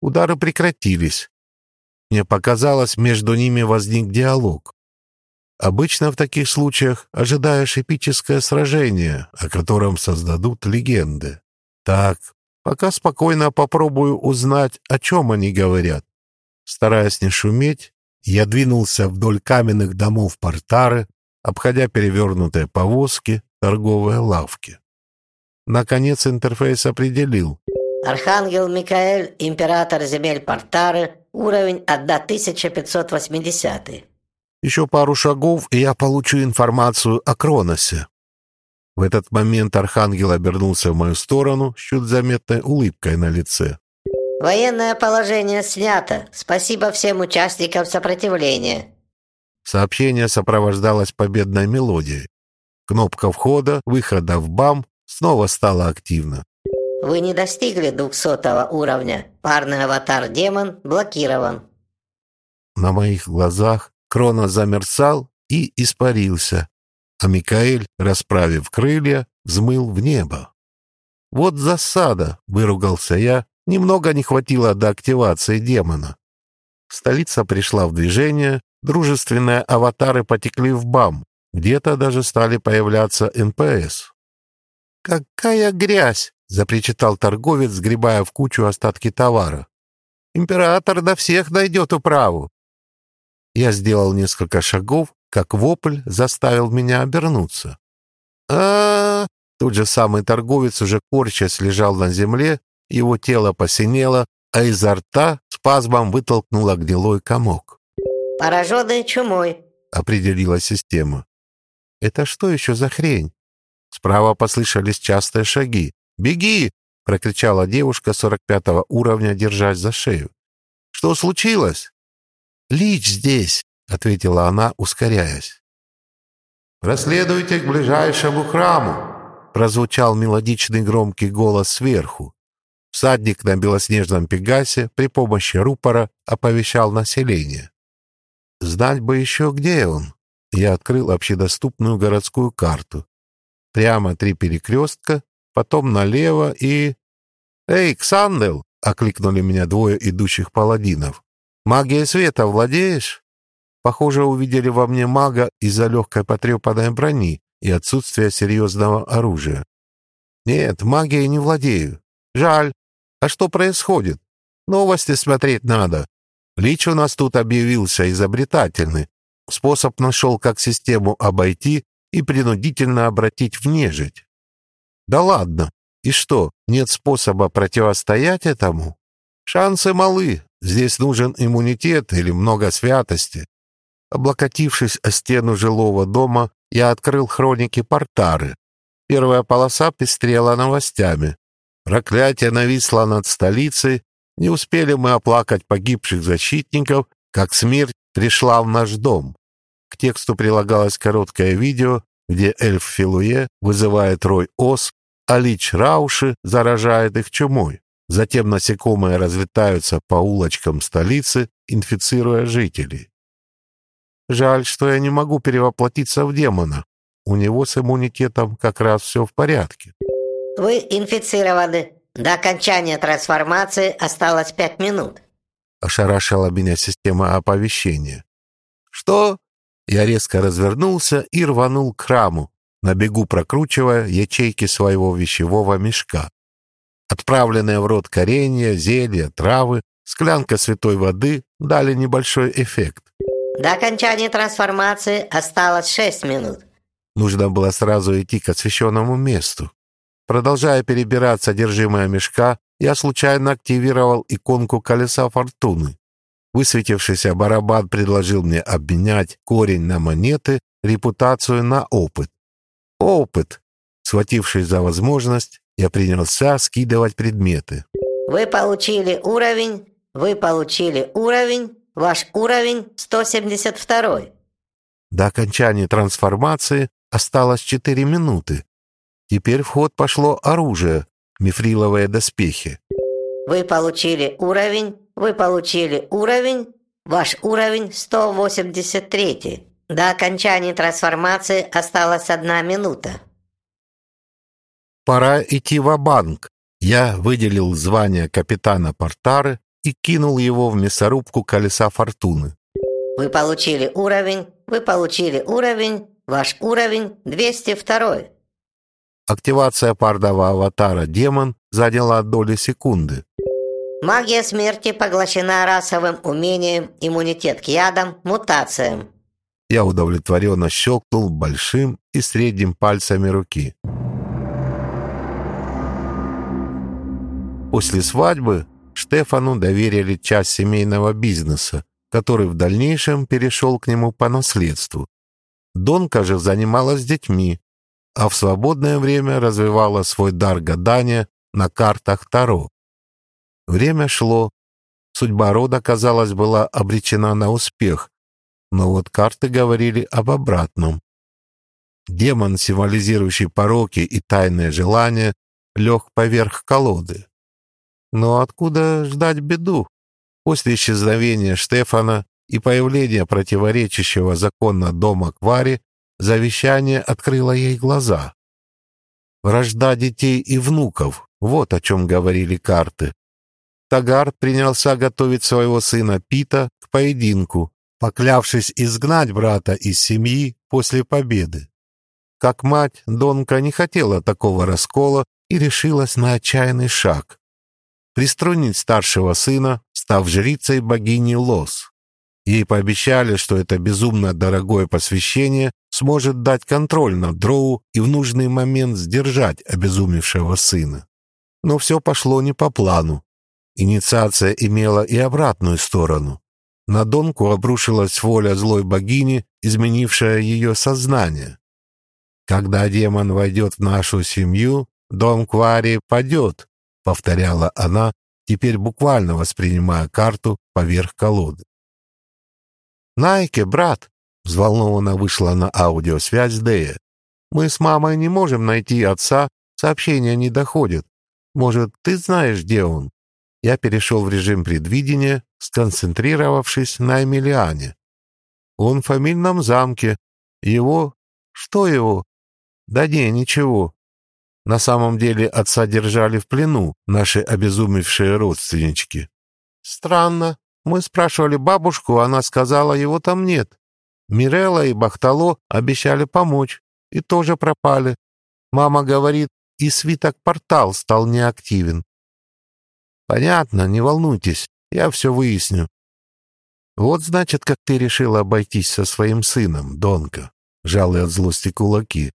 Удары прекратились. Мне показалось, между ними возник диалог. Обычно в таких случаях ожидаешь эпическое сражение, о котором создадут легенды. Так, пока спокойно попробую узнать, о чем они говорят. Стараясь не шуметь, я двинулся вдоль каменных домов Портары, обходя перевернутые повозки, торговые лавки. Наконец интерфейс определил. Архангел Микаэль, император земель Портары, уровень 1580. Еще пару шагов, и я получу информацию о Кроносе. В этот момент Архангел обернулся в мою сторону с чуть заметной улыбкой на лице. Военное положение снято. Спасибо всем участникам сопротивления. Сообщение сопровождалось победной мелодией. Кнопка входа, выхода в БАМ снова стала активна. Вы не достигли 200 уровня. Парный аватар-демон блокирован. На моих глазах Крона замерцал и испарился, а Микаэль, расправив крылья, взмыл в небо. «Вот засада!» — выругался я, Немного не хватило до активации демона. Столица пришла в движение, дружественные аватары потекли в БАМ, где-то даже стали появляться НПС. «Какая грязь!» — запричитал торговец, сгребая в кучу остатки товара. «Император до всех найдет управу!» Я сделал несколько шагов, как вопль заставил меня обернуться. а, -а, -а Тот же самый торговец, уже корчась, лежал на земле, его тело посинело, а изо рта спазмом вытолкнуло гнилой комок. «Пораженный чумой», — определила система. «Это что еще за хрень?» Справа послышались частые шаги. «Беги!» — прокричала девушка 45 уровня, держась за шею. «Что случилось?» «Лич здесь!» — ответила она, ускоряясь. «Проследуйте к ближайшему храму!» — прозвучал мелодичный громкий голос сверху. Всадник на белоснежном пегасе при помощи рупора оповещал население. Знать бы еще, где он. Я открыл общедоступную городскую карту. Прямо три перекрестка, потом налево и... «Эй, Ксандел!» — окликнули меня двое идущих паладинов. «Магия света владеешь?» Похоже, увидели во мне мага из-за легкой потрепанной брони и отсутствия серьезного оружия. «Нет, магией не владею. Жаль, а что происходит? Новости смотреть надо. Лич у нас тут объявился изобретательный. Способ нашел, как систему обойти и принудительно обратить в нежить. Да ладно. И что, нет способа противостоять этому? Шансы малы. Здесь нужен иммунитет или много святости. Облокотившись о стену жилого дома, я открыл хроники Портары. Первая полоса пестрела новостями. Проклятие нависло над столицей. Не успели мы оплакать погибших защитников, как смерть пришла в наш дом. К тексту прилагалось короткое видео, где эльф Филуе вызывает рой ос, а лич Рауши заражает их чумой. Затем насекомые разлетаются по улочкам столицы, инфицируя жителей. Жаль, что я не могу перевоплотиться в демона. У него с иммунитетом как раз все в порядке. Вы инфицированы. До окончания трансформации осталось пять минут. Ошарашила меня система оповещения. Что? Я резко развернулся и рванул к храму, на бегу прокручивая ячейки своего вещевого мешка. Отправленные в рот коренья, зелья, травы, склянка святой воды дали небольшой эффект. До окончания трансформации осталось 6 минут. Нужно было сразу идти к освещенному месту. Продолжая перебирать содержимое мешка, я случайно активировал иконку колеса фортуны. Высветившийся барабан предложил мне обменять корень на монеты, репутацию на опыт. Опыт! Схватившись за возможность, я принялся скидывать предметы. Вы получили уровень, вы получили уровень, ваш уровень 172. До окончания трансформации осталось 4 минуты. Теперь в ход пошло оружие, мифриловые доспехи. Вы получили уровень, вы получили уровень, ваш уровень 183. До окончания трансформации осталась одна минута. Пора идти в банк Я выделил звание капитана Портары и кинул его в мясорубку колеса фортуны. Вы получили уровень, вы получили уровень, ваш уровень 202. Активация парного аватара «Демон» заняла доли секунды. Магия смерти поглощена расовым умением, иммунитет к ядам, мутациям. Я удовлетворенно щелкнул большим и средним пальцами руки. После свадьбы Штефану доверили часть семейного бизнеса, который в дальнейшем перешел к нему по наследству. Донка же занималась детьми, а в свободное время развивала свой дар гадания на картах Таро. Время шло. Судьба рода, казалось, была обречена на успех, но вот карты говорили об обратном. Демон, символизирующий пороки и тайные желания, лег поверх колоды. Но откуда ждать беду? После исчезновения Штефана и появления противоречащего законно дома Квари Завещание открыло ей глаза. Вражда детей и внуков — вот о чем говорили карты. Тагар принялся готовить своего сына Пита к поединку, поклявшись изгнать брата из семьи после победы. Как мать, Донка не хотела такого раскола и решилась на отчаянный шаг — приструнить старшего сына, став жрицей богини Лос. Ей пообещали, что это безумно дорогое посвящение сможет дать контроль над Дроу и в нужный момент сдержать обезумевшего сына. Но все пошло не по плану. Инициация имела и обратную сторону. На Донку обрушилась воля злой богини, изменившая ее сознание. «Когда демон войдет в нашу семью, дом Квари падет», — повторяла она, теперь буквально воспринимая карту поверх колоды. «Найке, брат!» — взволнованно вышла на аудиосвязь Дея. «Мы с мамой не можем найти отца, сообщения не доходят. Может, ты знаешь, где он?» Я перешел в режим предвидения, сконцентрировавшись на Эмилиане. «Он в фамильном замке. Его... Что его?» «Да не, ничего. На самом деле отца держали в плену наши обезумевшие родственнички. Странно. Мы спрашивали бабушку, она сказала, его там нет. Мирелла и Бахтало обещали помочь и тоже пропали. Мама говорит, и свиток-портал стал неактивен. Понятно, не волнуйтесь, я все выясню. Вот значит, как ты решила обойтись со своим сыном, Донка. Жал от злости кулаки.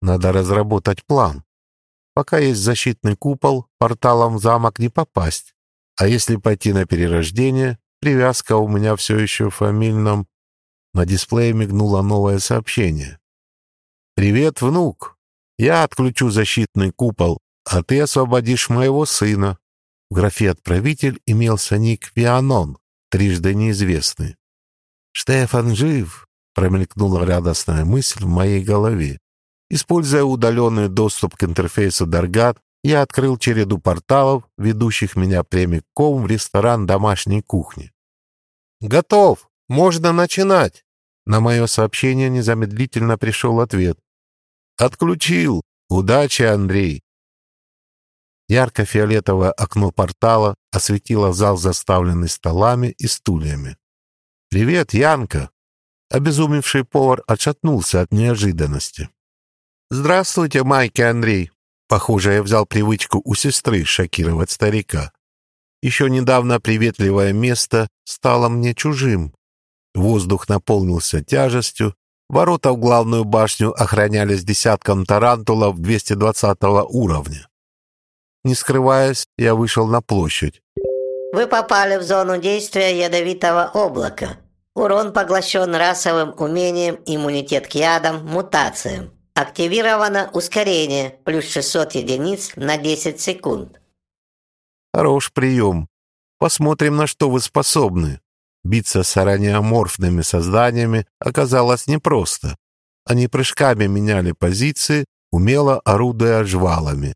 Надо разработать план. Пока есть защитный купол, порталом в замок не попасть. А если пойти на перерождение, привязка у меня все еще в фамильном... На дисплее мигнуло новое сообщение. «Привет, внук! Я отключу защитный купол, а ты освободишь моего сына». В графе «Отправитель» имелся ник Вианон, трижды неизвестный. «Штефан жив!» — промелькнула радостная мысль в моей голове. Используя удаленный доступ к интерфейсу Даргат, я открыл череду порталов, ведущих меня прямиком в ресторан домашней кухни. «Готов! Можно начинать!» На мое сообщение незамедлительно пришел ответ. «Отключил! Удачи, Андрей!» Ярко-фиолетовое окно портала осветило зал, заставленный столами и стульями. «Привет, Янка!» Обезумевший повар отшатнулся от неожиданности. «Здравствуйте, Майки Андрей!» Похоже, я взял привычку у сестры шокировать старика. Еще недавно приветливое место стало мне чужим. Воздух наполнился тяжестью, ворота в главную башню охранялись десятком тарантулов 220 уровня. Не скрываясь, я вышел на площадь. Вы попали в зону действия ядовитого облака. Урон поглощен расовым умением иммунитет к ядам, мутациям. Активировано ускорение, плюс 600 единиц на 10 секунд. Хорош прием. Посмотрим, на что вы способны. Биться с араниоморфными созданиями оказалось непросто. Они прыжками меняли позиции, умело орудуя жвалами.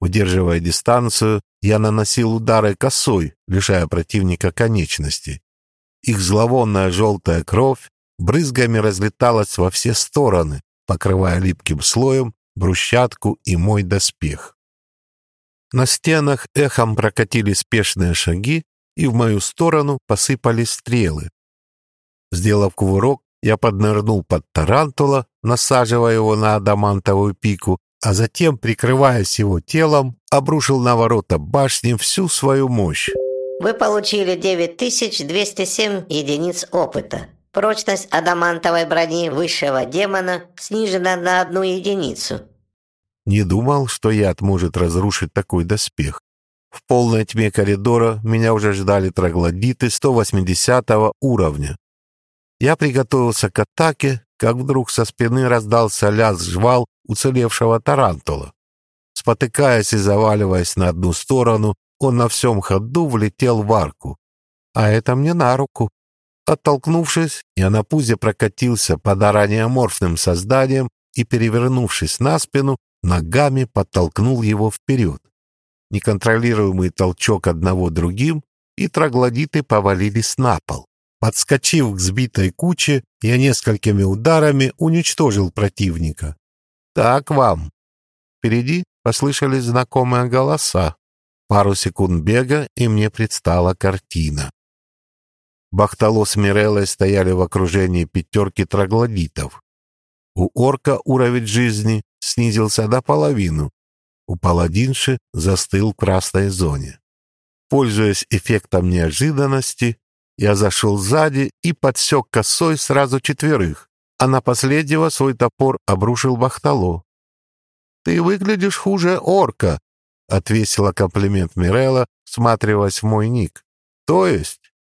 Удерживая дистанцию, я наносил удары косой, лишая противника конечности. Их зловонная желтая кровь брызгами разлеталась во все стороны, покрывая липким слоем брусчатку и мой доспех. На стенах эхом прокатили спешные шаги, и в мою сторону посыпались стрелы. Сделав кувырок, я поднырнул под тарантула, насаживая его на адамантовую пику, а затем, прикрываясь его телом, обрушил на ворота башни всю свою мощь. Вы получили 9207 единиц опыта. Прочность адамантовой брони высшего демона снижена на одну единицу. Не думал, что яд может разрушить такой доспех. В полной тьме коридора меня уже ждали троглодиты 180 уровня. Я приготовился к атаке, как вдруг со спины раздался лязг жвал уцелевшего тарантула. Спотыкаясь и заваливаясь на одну сторону, он на всем ходу влетел в арку. А это мне на руку. Оттолкнувшись, я на пузе прокатился под араниоморфным созданием и, перевернувшись на спину, ногами подтолкнул его вперед. Неконтролируемый толчок одного другим, и троглодиты повалились на пол. Подскочив к сбитой куче, я несколькими ударами уничтожил противника. «Так вам!» Впереди послышались знакомые голоса. Пару секунд бега, и мне предстала картина. Бахтало с Миреллой стояли в окружении пятерки троглодитов. У орка уровень жизни снизился до половины. У паладинши застыл в красной зоне. Пользуясь эффектом неожиданности, я зашел сзади и подсек косой сразу четверых, а на последнего свой топор обрушил Бахтало. «Ты выглядишь хуже орка», — отвесила комплимент Мирелла, всматриваясь в мой ник. «То есть?»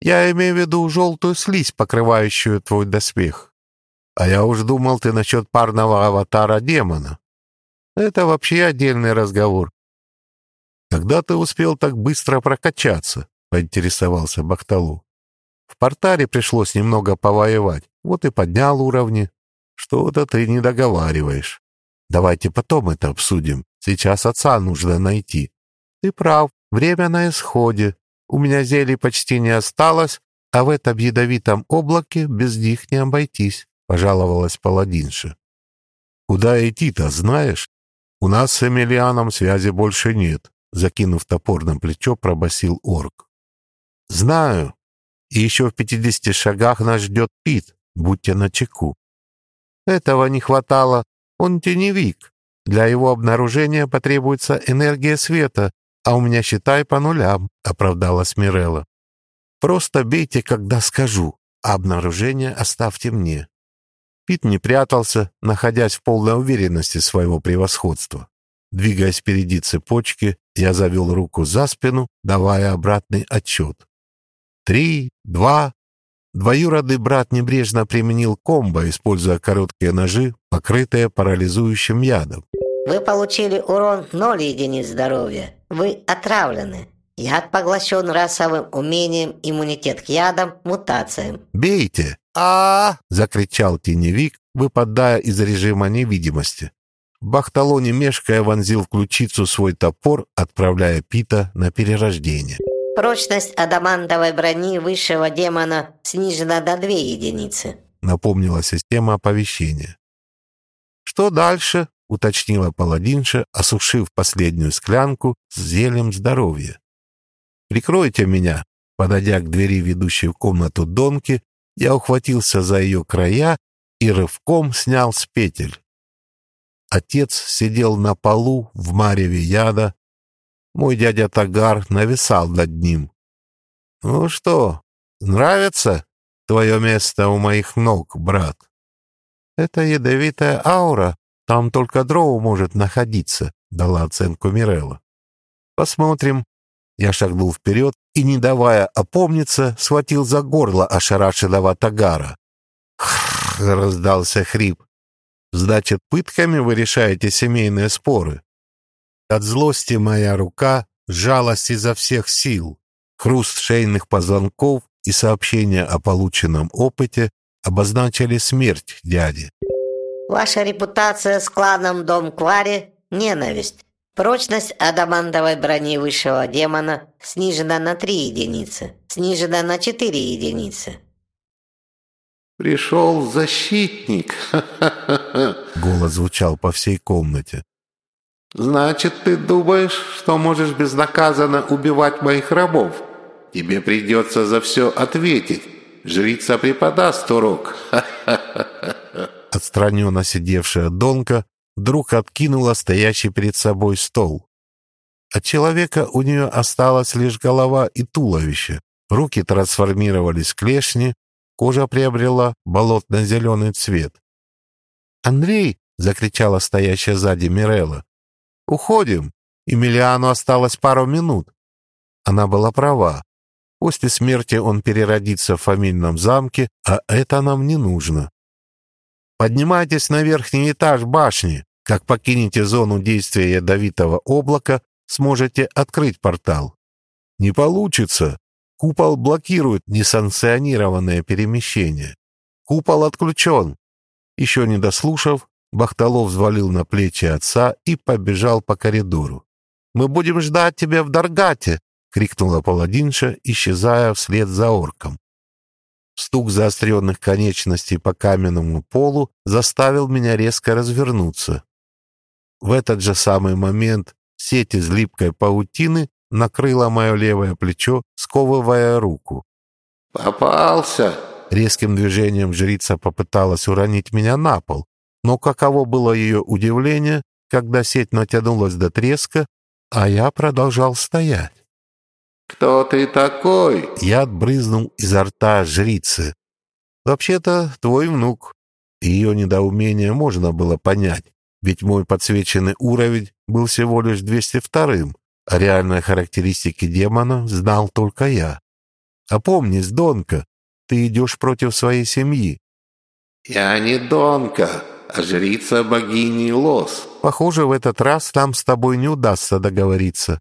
«Я имею в виду желтую слизь, покрывающую твой доспех. А я уж думал, ты насчет парного аватара демона. Это вообще отдельный разговор. Когда ты успел так быстро прокачаться?» Поинтересовался Бахталу. В портаре пришлось немного повоевать, вот и поднял уровни. Что-то ты не договариваешь. Давайте потом это обсудим. Сейчас отца нужно найти. Ты прав, время на исходе. У меня зелий почти не осталось, а в этом ядовитом облаке без них не обойтись, пожаловалась паладинша. Куда идти-то, знаешь? У нас с Эмилианом связи больше нет, закинув топор на плечо, пробасил орк. «Знаю. И еще в пятидесяти шагах нас ждет Пит. Будьте начеку». «Этого не хватало. Он теневик. Для его обнаружения потребуется энергия света, а у меня, считай, по нулям», — оправдалась Мирелла. «Просто бейте, когда скажу, а обнаружение оставьте мне». Пит не прятался, находясь в полной уверенности своего превосходства. Двигаясь впереди цепочки, я завел руку за спину, давая обратный отчет. Три, два. Двоюродный брат небрежно применил комбо, используя короткие ножи, покрытые парализующим ядом. Вы получили урон 0 единиц здоровья. Вы отравлены. Яд поглощен расовым умением иммунитет к ядам, мутациям. «Бейте!» а, закричал теневик, выпадая из режима невидимости. Бахтало, не мешкая, вонзил в ключицу свой топор, отправляя Пита на перерождение. Прочность адамантовой брони высшего демона снижена до две единицы. Напомнила система оповещения. Что дальше? уточнила паладинша, осушив последнюю склянку с зельем здоровья. «Прикройте меня!» Подойдя к двери, ведущей в комнату Донки, я ухватился за ее края и рывком снял с петель. Отец сидел на полу в мареве яда. Мой дядя Тагар нависал над ним. «Ну что, нравится твое место у моих ног, брат?» «Это ядовитая аура, там только дроу может находиться», — дала оценку Мирелла. «Посмотрим». Я шагнул вперед и, не давая опомниться, схватил за горло ошарашенного Тагара. «Хрррр!» — раздался хрип. Значит, пытками вы решаете семейные споры. От злости моя рука сжалась изо всех сил. Хруст шейных позвонков и сообщение о полученном опыте обозначили смерть дяди. Ваша репутация с кланом Дом Квари – ненависть. Прочность адамантовой брони высшего демона снижена на 3 единицы, снижена на 4 единицы. «Пришел защитник!» Голос звучал по всей комнате. «Значит, ты думаешь, что можешь безнаказанно убивать моих рабов? Тебе придется за все ответить. Жрица преподаст урок!» Отстраненно сидевшая Донка вдруг откинула стоящий перед собой стол. От человека у нее осталась лишь голова и туловище. Руки трансформировались в клешни, Кожа приобрела болотно-зеленый цвет. «Андрей!» — закричала стоящая сзади Мирелла. «Уходим!» Эмилиану осталось пару минут. Она была права. После смерти он переродится в фамильном замке, а это нам не нужно. Поднимайтесь на верхний этаж башни. Как покинете зону действия ядовитого облака, сможете открыть портал. Не получится, Купол блокирует несанкционированное перемещение. Купол отключен. Еще не дослушав, Бахталов взвалил на плечи отца и побежал по коридору. «Мы будем ждать тебя в Даргате!» — крикнула паладинша, исчезая вслед за орком. Стук заостренных конечностей по каменному полу заставил меня резко развернуться. В этот же самый момент сеть из липкой паутины накрыла мое левое плечо, сковывая руку. «Попался!» Резким движением жрица попыталась уронить меня на пол, но каково было ее удивление, когда сеть натянулась до треска, а я продолжал стоять. «Кто ты такой?» Я отбрызнул изо рта жрицы. «Вообще-то твой внук». Ее недоумение можно было понять, ведь мой подсвеченный уровень был всего лишь 202-м, а реальные характеристики демона знал только я. Опомнись, Донка, ты идешь против своей семьи. Я не Донка, жрица богини Лос. Похоже, в этот раз нам с тобой не удастся договориться.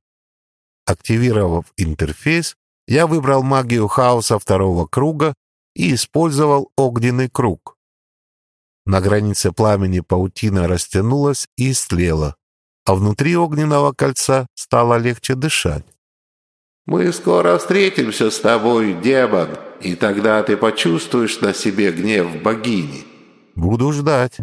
Активировав интерфейс, я выбрал магию хаоса второго круга и использовал огненный круг. На границе пламени паутина растянулась и истлела а внутри огненного кольца стало легче дышать. «Мы скоро встретимся с тобой, демон, и тогда ты почувствуешь на себе гнев богини». «Буду ждать».